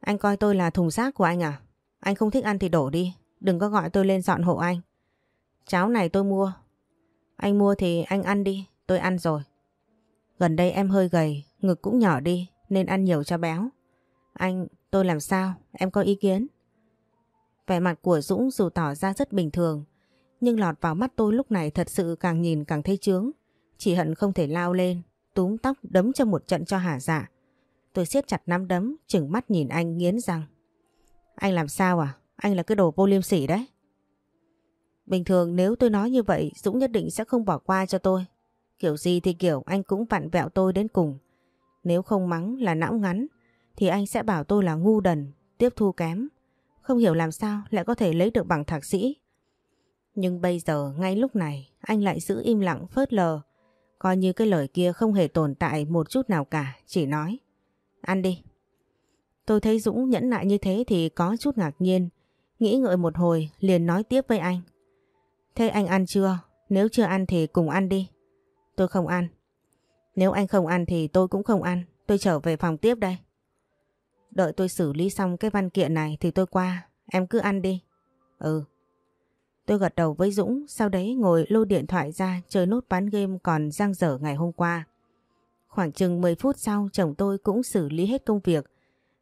Anh coi tôi là thùng rác của anh à? Anh không thích ăn thì đổ đi, đừng có gọi tôi lên dọn hộ anh. Cháo này tôi mua. Anh mua thì anh ăn đi, tôi ăn rồi. Gần đây em hơi gầy, ngực cũng nhỏ đi nên ăn nhiều cho béo. Anh, tôi làm sao? Em có ý kiến? Vẻ mặt của Dũng dù tỏ ra rất bình thường, nhưng lọt vào mắt tôi lúc này thật sự càng nhìn càng thấy chướng. Chỉ hận không thể lao lên, túm tóc đấm cho một trận cho hả dạ. Tôi siết chặt nắm đấm, chừng mắt nhìn anh nghiến răng. Anh làm sao à? Anh là cái đồ vô liêm sỉ đấy. Bình thường nếu tôi nói như vậy Dũng nhất định sẽ không bỏ qua cho tôi. Kiểu gì thì kiểu anh cũng vặn vẹo tôi đến cùng. Nếu không mắng là não ngắn thì anh sẽ bảo tôi là ngu đần, tiếp thu kém. Không hiểu làm sao lại có thể lấy được bằng thạc sĩ. Nhưng bây giờ ngay lúc này anh lại giữ im lặng phớt lờ. Coi như cái lời kia không hề tồn tại một chút nào cả, chỉ nói. Ăn đi. Tôi thấy Dũng nhẫn nại như thế thì có chút ngạc nhiên. Nghĩ ngợi một hồi liền nói tiếp với anh. Thế anh ăn chưa? Nếu chưa ăn thì cùng ăn đi. Tôi không ăn. Nếu anh không ăn thì tôi cũng không ăn. Tôi trở về phòng tiếp đây. Đợi tôi xử lý xong cái văn kiện này thì tôi qua. Em cứ ăn đi. Ừ. Tôi gật đầu với Dũng, sau đấy ngồi lôi điện thoại ra chơi nốt bán game còn giang dở ngày hôm qua. Khoảng chừng 10 phút sau chồng tôi cũng xử lý hết công việc.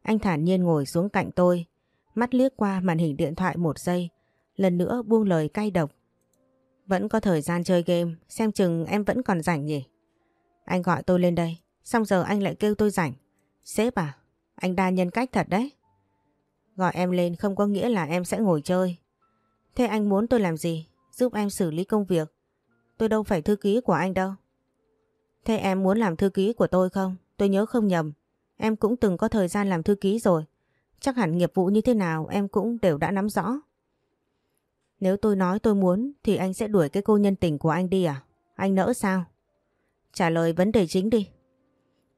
Anh thản nhiên ngồi xuống cạnh tôi, mắt liếc qua màn hình điện thoại một giây, lần nữa buông lời cay độc. Vẫn có thời gian chơi game, xem chừng em vẫn còn rảnh nhỉ? Anh gọi tôi lên đây, xong giờ anh lại kêu tôi rảnh. Sếp à, anh đa nhân cách thật đấy. Gọi em lên không có nghĩa là em sẽ ngồi chơi. Thế anh muốn tôi làm gì? Giúp em xử lý công việc. Tôi đâu phải thư ký của anh đâu. Thế em muốn làm thư ký của tôi không? Tôi nhớ không nhầm. Em cũng từng có thời gian làm thư ký rồi. Chắc hẳn nghiệp vụ như thế nào em cũng đều đã nắm rõ. Nếu tôi nói tôi muốn, thì anh sẽ đuổi cái cô nhân tình của anh đi à? Anh nỡ sao? Trả lời vấn đề chính đi.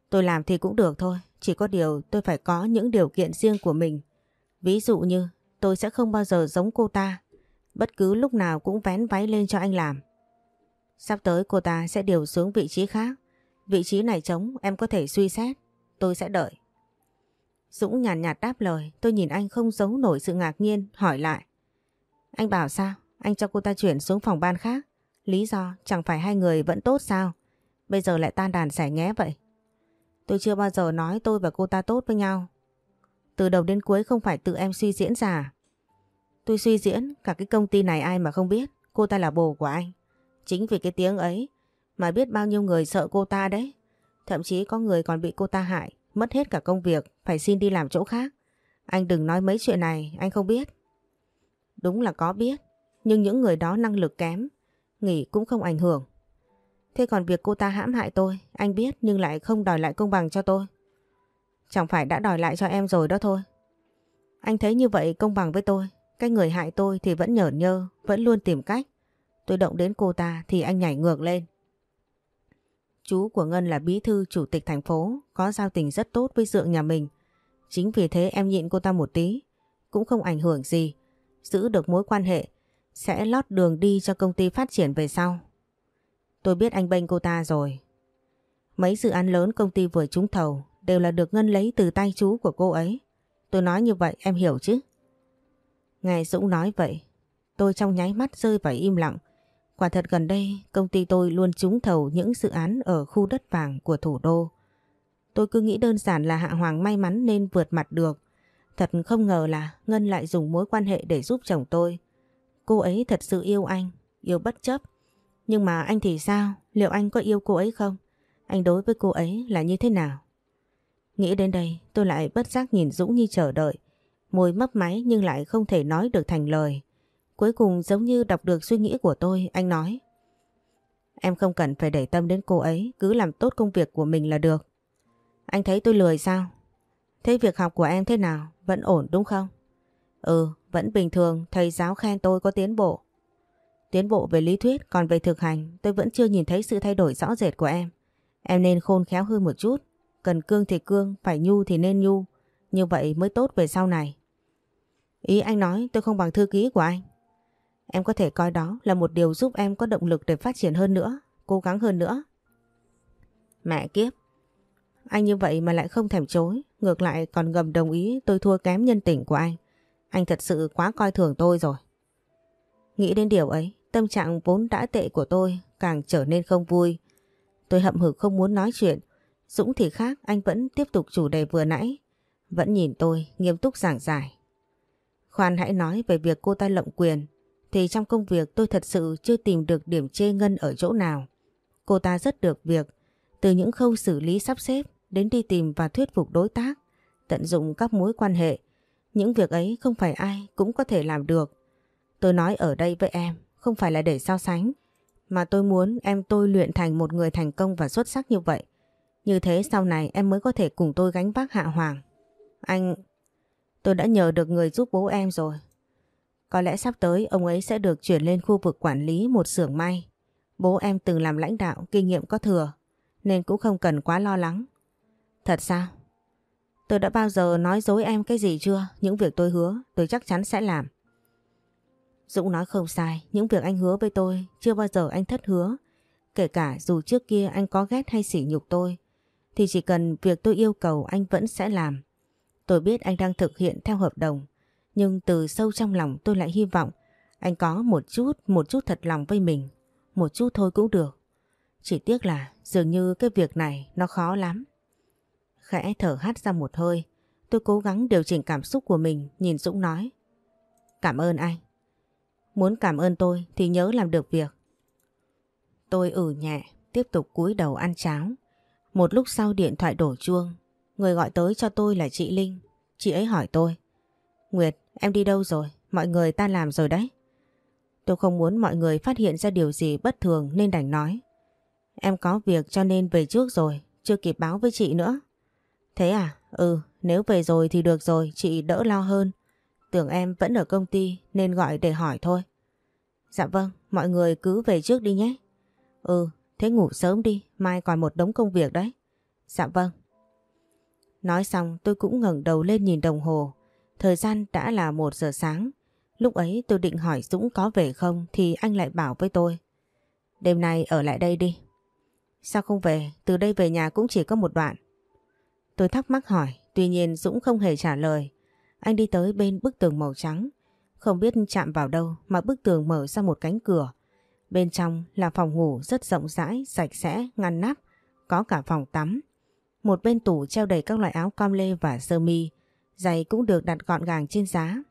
Tôi làm thì cũng được thôi. Chỉ có điều tôi phải có những điều kiện riêng của mình. Ví dụ như, tôi sẽ không bao giờ giống cô ta. Bất cứ lúc nào cũng vén váy lên cho anh làm. Sắp tới cô ta sẽ điều xuống vị trí khác. Vị trí này trống em có thể suy xét. Tôi sẽ đợi. Dũng nhàn nhạt, nhạt đáp lời. Tôi nhìn anh không giấu nổi sự ngạc nhiên. Hỏi lại. Anh bảo sao? Anh cho cô ta chuyển xuống phòng ban khác. Lý do chẳng phải hai người vẫn tốt sao? Bây giờ lại tan đàn xẻ nghé vậy. Tôi chưa bao giờ nói tôi và cô ta tốt với nhau. Từ đầu đến cuối không phải tự em suy diễn ra Tôi suy diễn, cả cái công ty này ai mà không biết. Cô ta là bồ của anh. Chính vì cái tiếng ấy mà biết bao nhiêu người sợ cô ta đấy. Thậm chí có người còn bị cô ta hại, mất hết cả công việc, phải xin đi làm chỗ khác. Anh đừng nói mấy chuyện này, anh không biết. Đúng là có biết, nhưng những người đó năng lực kém, nghỉ cũng không ảnh hưởng. Thế còn việc cô ta hãm hại tôi, anh biết nhưng lại không đòi lại công bằng cho tôi. Chẳng phải đã đòi lại cho em rồi đó thôi. Anh thấy như vậy công bằng với tôi, cái người hại tôi thì vẫn nhởn nhơ, vẫn luôn tìm cách. Tôi động đến cô ta thì anh nhảy ngược lên. Chú của Ngân là bí thư chủ tịch thành phố, có giao tình rất tốt với dượng nhà mình. Chính vì thế em nhịn cô ta một tí, cũng không ảnh hưởng gì. Giữ được mối quan hệ, sẽ lót đường đi cho công ty phát triển về sau. Tôi biết anh bênh cô ta rồi. Mấy dự án lớn công ty vừa trúng thầu đều là được Ngân lấy từ tay chú của cô ấy. Tôi nói như vậy em hiểu chứ? Nghe Dũng nói vậy, tôi trong nháy mắt rơi vào im lặng. Quả thật gần đây, công ty tôi luôn trúng thầu những dự án ở khu đất vàng của thủ đô. Tôi cứ nghĩ đơn giản là Hạ Hoàng may mắn nên vượt mặt được. Thật không ngờ là Ngân lại dùng mối quan hệ để giúp chồng tôi. Cô ấy thật sự yêu anh, yêu bất chấp. Nhưng mà anh thì sao? Liệu anh có yêu cô ấy không? Anh đối với cô ấy là như thế nào? Nghĩ đến đây tôi lại bất giác nhìn Dũng như chờ đợi. Môi mấp máy nhưng lại không thể nói được thành lời. Cuối cùng giống như đọc được suy nghĩ của tôi, anh nói. Em không cần phải để tâm đến cô ấy, cứ làm tốt công việc của mình là được. Anh thấy tôi lười sao? Thế việc học của em thế nào? Vẫn ổn đúng không? Ừ, vẫn bình thường, thầy giáo khen tôi có tiến bộ. Tiến bộ về lý thuyết, còn về thực hành tôi vẫn chưa nhìn thấy sự thay đổi rõ rệt của em. Em nên khôn khéo hơn một chút, cần cương thì cương, phải nhu thì nên nhu, như vậy mới tốt về sau này. Ý anh nói tôi không bằng thư ký của anh. Em có thể coi đó là một điều giúp em có động lực để phát triển hơn nữa, cố gắng hơn nữa. Mẹ kiếp, anh như vậy mà lại không thèm chối, ngược lại còn ngầm đồng ý tôi thua kém nhân tình của anh. Anh thật sự quá coi thường tôi rồi. Nghĩ đến điều ấy, tâm trạng vốn đã tệ của tôi càng trở nên không vui. Tôi hậm hực không muốn nói chuyện. Dũng thì khác, anh vẫn tiếp tục chủ đề vừa nãy. Vẫn nhìn tôi, nghiêm túc giảng giải. Khoan hãy nói về việc cô ta lộng quyền. Thì trong công việc tôi thật sự chưa tìm được điểm chê ngân ở chỗ nào. Cô ta rất được việc. Từ những khâu xử lý sắp xếp đến đi tìm và thuyết phục đối tác. Tận dụng các mối quan hệ. Những việc ấy không phải ai cũng có thể làm được. Tôi nói ở đây với em không phải là để so sánh, mà tôi muốn em tôi luyện thành một người thành công và xuất sắc như vậy. Như thế sau này em mới có thể cùng tôi gánh vác hạ hoàng. Anh... Tôi đã nhờ được người giúp bố em rồi. Có lẽ sắp tới ông ấy sẽ được chuyển lên khu vực quản lý một xưởng may. Bố em từng làm lãnh đạo, kinh nghiệm có thừa, nên cũng không cần quá lo lắng. Thật sao? Tôi đã bao giờ nói dối em cái gì chưa? Những việc tôi hứa, tôi chắc chắn sẽ làm. Dũng nói không sai, những việc anh hứa với tôi chưa bao giờ anh thất hứa. Kể cả dù trước kia anh có ghét hay sỉ nhục tôi, thì chỉ cần việc tôi yêu cầu anh vẫn sẽ làm. Tôi biết anh đang thực hiện theo hợp đồng, nhưng từ sâu trong lòng tôi lại hy vọng anh có một chút, một chút thật lòng với mình. Một chút thôi cũng được. Chỉ tiếc là dường như cái việc này nó khó lắm. Khẽ thở hắt ra một hơi, tôi cố gắng điều chỉnh cảm xúc của mình nhìn Dũng nói. Cảm ơn anh. Muốn cảm ơn tôi thì nhớ làm được việc. Tôi ử nhẹ, tiếp tục cúi đầu ăn cháo. Một lúc sau điện thoại đổ chuông. Người gọi tới cho tôi là chị Linh. Chị ấy hỏi tôi. Nguyệt, em đi đâu rồi? Mọi người ta làm rồi đấy. Tôi không muốn mọi người phát hiện ra điều gì bất thường nên đành nói. Em có việc cho nên về trước rồi, chưa kịp báo với chị nữa. Thế à? Ừ, nếu về rồi thì được rồi, chị đỡ lo hơn. Tưởng em vẫn ở công ty nên gọi để hỏi thôi. Dạ vâng, mọi người cứ về trước đi nhé. Ừ, thế ngủ sớm đi, mai còn một đống công việc đấy. Dạ vâng. Nói xong tôi cũng ngẩng đầu lên nhìn đồng hồ. Thời gian đã là một giờ sáng. Lúc ấy tôi định hỏi Dũng có về không thì anh lại bảo với tôi. Đêm nay ở lại đây đi. Sao không về? Từ đây về nhà cũng chỉ có một đoạn. Tôi thắc mắc hỏi, tuy nhiên Dũng không hề trả lời. Anh đi tới bên bức tường màu trắng. Không biết chạm vào đâu mà bức tường mở ra một cánh cửa. Bên trong là phòng ngủ rất rộng rãi, sạch sẽ, ngăn nắp, có cả phòng tắm. Một bên tủ treo đầy các loại áo com lê và sơ mi, giày cũng được đặt gọn gàng trên giá.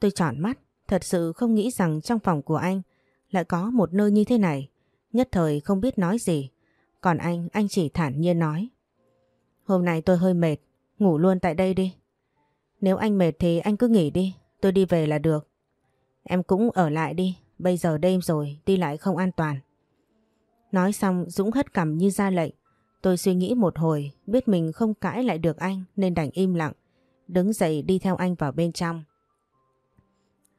Tôi tròn mắt, thật sự không nghĩ rằng trong phòng của anh lại có một nơi như thế này. Nhất thời không biết nói gì. Còn anh, anh chỉ thản nhiên nói. Hôm nay tôi hơi mệt, ngủ luôn tại đây đi. Nếu anh mệt thì anh cứ nghỉ đi, tôi đi về là được. Em cũng ở lại đi, bây giờ đêm rồi, đi lại không an toàn. Nói xong Dũng hất cằm như ra lệnh. Tôi suy nghĩ một hồi, biết mình không cãi lại được anh nên đành im lặng. Đứng dậy đi theo anh vào bên trong.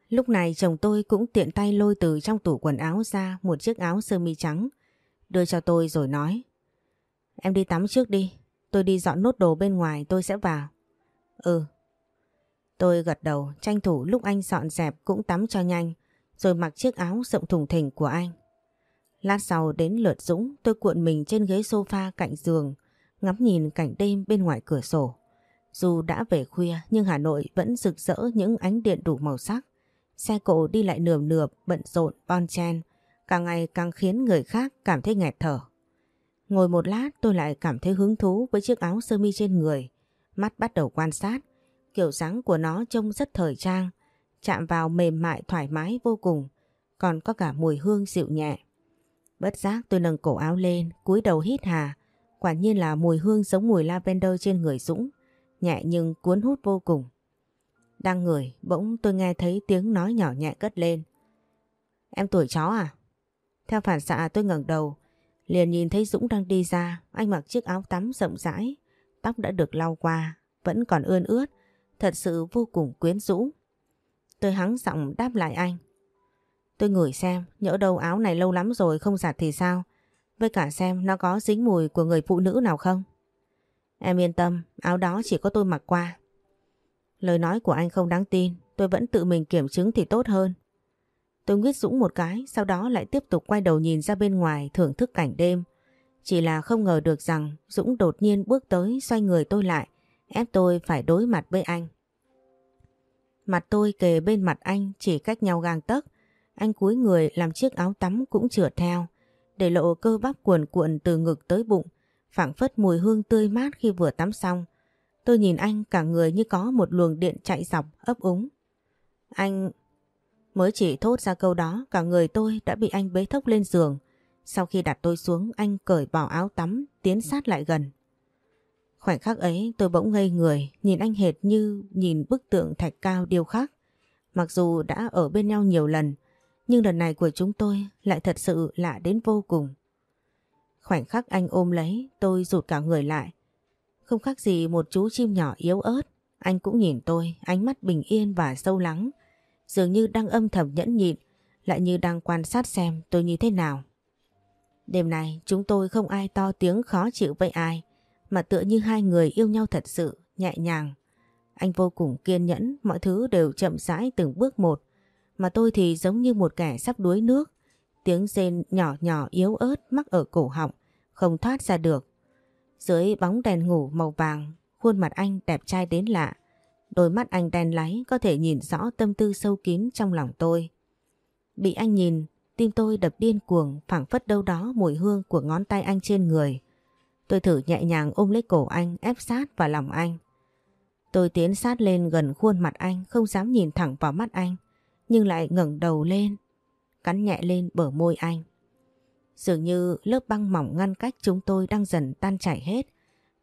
Lúc này chồng tôi cũng tiện tay lôi từ trong tủ quần áo ra một chiếc áo sơ mi trắng. Đưa cho tôi rồi nói. Em đi tắm trước đi, tôi đi dọn nốt đồ bên ngoài tôi sẽ vào. Ừ, Tôi gật đầu tranh thủ lúc anh dọn dẹp cũng tắm cho nhanh rồi mặc chiếc áo rộng thùng thình của anh. Lát sau đến lượt Dũng tôi cuộn mình trên ghế sofa cạnh giường ngắm nhìn cảnh đêm bên ngoài cửa sổ. Dù đã về khuya nhưng Hà Nội vẫn rực rỡ những ánh điện đủ màu sắc. Xe cộ đi lại nườm nượp, bận rộn, bon chen, càng ngày càng khiến người khác cảm thấy nghẹt thở. Ngồi một lát tôi lại cảm thấy hứng thú với chiếc áo sơ mi trên người. Mắt bắt đầu quan sát. Kiểu dáng của nó trông rất thời trang, chạm vào mềm mại thoải mái vô cùng, còn có cả mùi hương dịu nhẹ. Bất giác tôi nâng cổ áo lên, cúi đầu hít hà, quả nhiên là mùi hương giống mùi lavender trên người Dũng, nhẹ nhưng cuốn hút vô cùng. Đang ngửi, bỗng tôi nghe thấy tiếng nói nhỏ nhẹ cất lên. Em tuổi chó à? Theo phản xạ tôi ngẩng đầu, liền nhìn thấy Dũng đang đi ra, anh mặc chiếc áo tắm rộng rãi, tóc đã được lau qua, vẫn còn ươn ướt, thật sự vô cùng quyến rũ. Tôi hắng giọng đáp lại anh. Tôi ngửi xem, nhỡ đâu áo này lâu lắm rồi không giặt thì sao? Với cả xem nó có dính mùi của người phụ nữ nào không? Em yên tâm, áo đó chỉ có tôi mặc qua. Lời nói của anh không đáng tin, tôi vẫn tự mình kiểm chứng thì tốt hơn. Tôi nguyết Dũng một cái, sau đó lại tiếp tục quay đầu nhìn ra bên ngoài thưởng thức cảnh đêm. Chỉ là không ngờ được rằng Dũng đột nhiên bước tới xoay người tôi lại, ép tôi phải đối mặt với anh. Mặt tôi kề bên mặt anh chỉ cách nhau gang tấc, anh cúi người làm chiếc áo tắm cũng trượt theo, để lộ cơ bắp cuồn cuộn từ ngực tới bụng, phảng phất mùi hương tươi mát khi vừa tắm xong. Tôi nhìn anh cả người như có một luồng điện chạy dọc ấp úng. Anh... Mới chỉ thốt ra câu đó, cả người tôi đã bị anh bế thốc lên giường. Sau khi đặt tôi xuống, anh cởi bỏ áo tắm, tiến sát lại gần. Khoảnh khắc ấy tôi bỗng ngây người, nhìn anh hệt như nhìn bức tượng thạch cao điêu khắc. Mặc dù đã ở bên nhau nhiều lần, nhưng lần này của chúng tôi lại thật sự lạ đến vô cùng. Khoảnh khắc anh ôm lấy, tôi rụt cả người lại. Không khác gì một chú chim nhỏ yếu ớt. Anh cũng nhìn tôi, ánh mắt bình yên và sâu lắng. Dường như đang âm thầm nhẫn nhịn, lại như đang quan sát xem tôi như thế nào. Đêm này chúng tôi không ai to tiếng khó chịu với ai, mà tựa như hai người yêu nhau thật sự, nhẹ nhàng. Anh vô cùng kiên nhẫn, mọi thứ đều chậm rãi từng bước một, mà tôi thì giống như một kẻ sắp đuối nước. Tiếng rên nhỏ nhỏ yếu ớt mắc ở cổ họng, không thoát ra được. Dưới bóng đèn ngủ màu vàng, khuôn mặt anh đẹp trai đến lạ. Đôi mắt anh đen láy có thể nhìn rõ tâm tư sâu kín trong lòng tôi. Bị anh nhìn, tim tôi đập điên cuồng phảng phất đâu đó mùi hương của ngón tay anh trên người. Tôi thử nhẹ nhàng ôm lấy cổ anh ép sát vào lòng anh. Tôi tiến sát lên gần khuôn mặt anh không dám nhìn thẳng vào mắt anh nhưng lại ngẩng đầu lên, cắn nhẹ lên bờ môi anh. Dường như lớp băng mỏng ngăn cách chúng tôi đang dần tan chảy hết.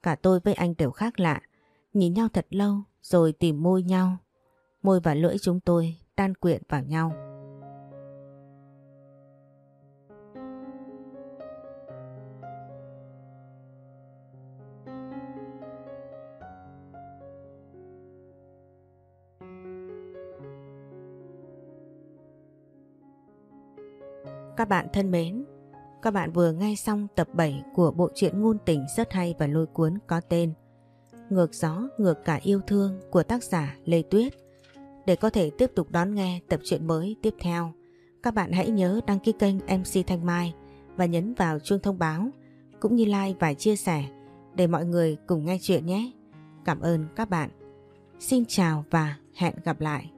Cả tôi với anh đều khác lạ. Nhìn nhau thật lâu rồi tìm môi nhau. Môi và lưỡi chúng tôi tan quyện vào nhau. Các bạn thân mến, các bạn vừa nghe xong tập 7 của bộ truyện ngôn tình rất hay và lôi cuốn có tên Ngược gió, ngược cả yêu thương của tác giả Lê Tuyết. Để có thể tiếp tục đón nghe tập truyện mới tiếp theo, các bạn hãy nhớ đăng ký kênh MC Thanh Mai và nhấn vào chuông thông báo cũng như like và chia sẻ để mọi người cùng nghe chuyện nhé. Cảm ơn các bạn. Xin chào và hẹn gặp lại.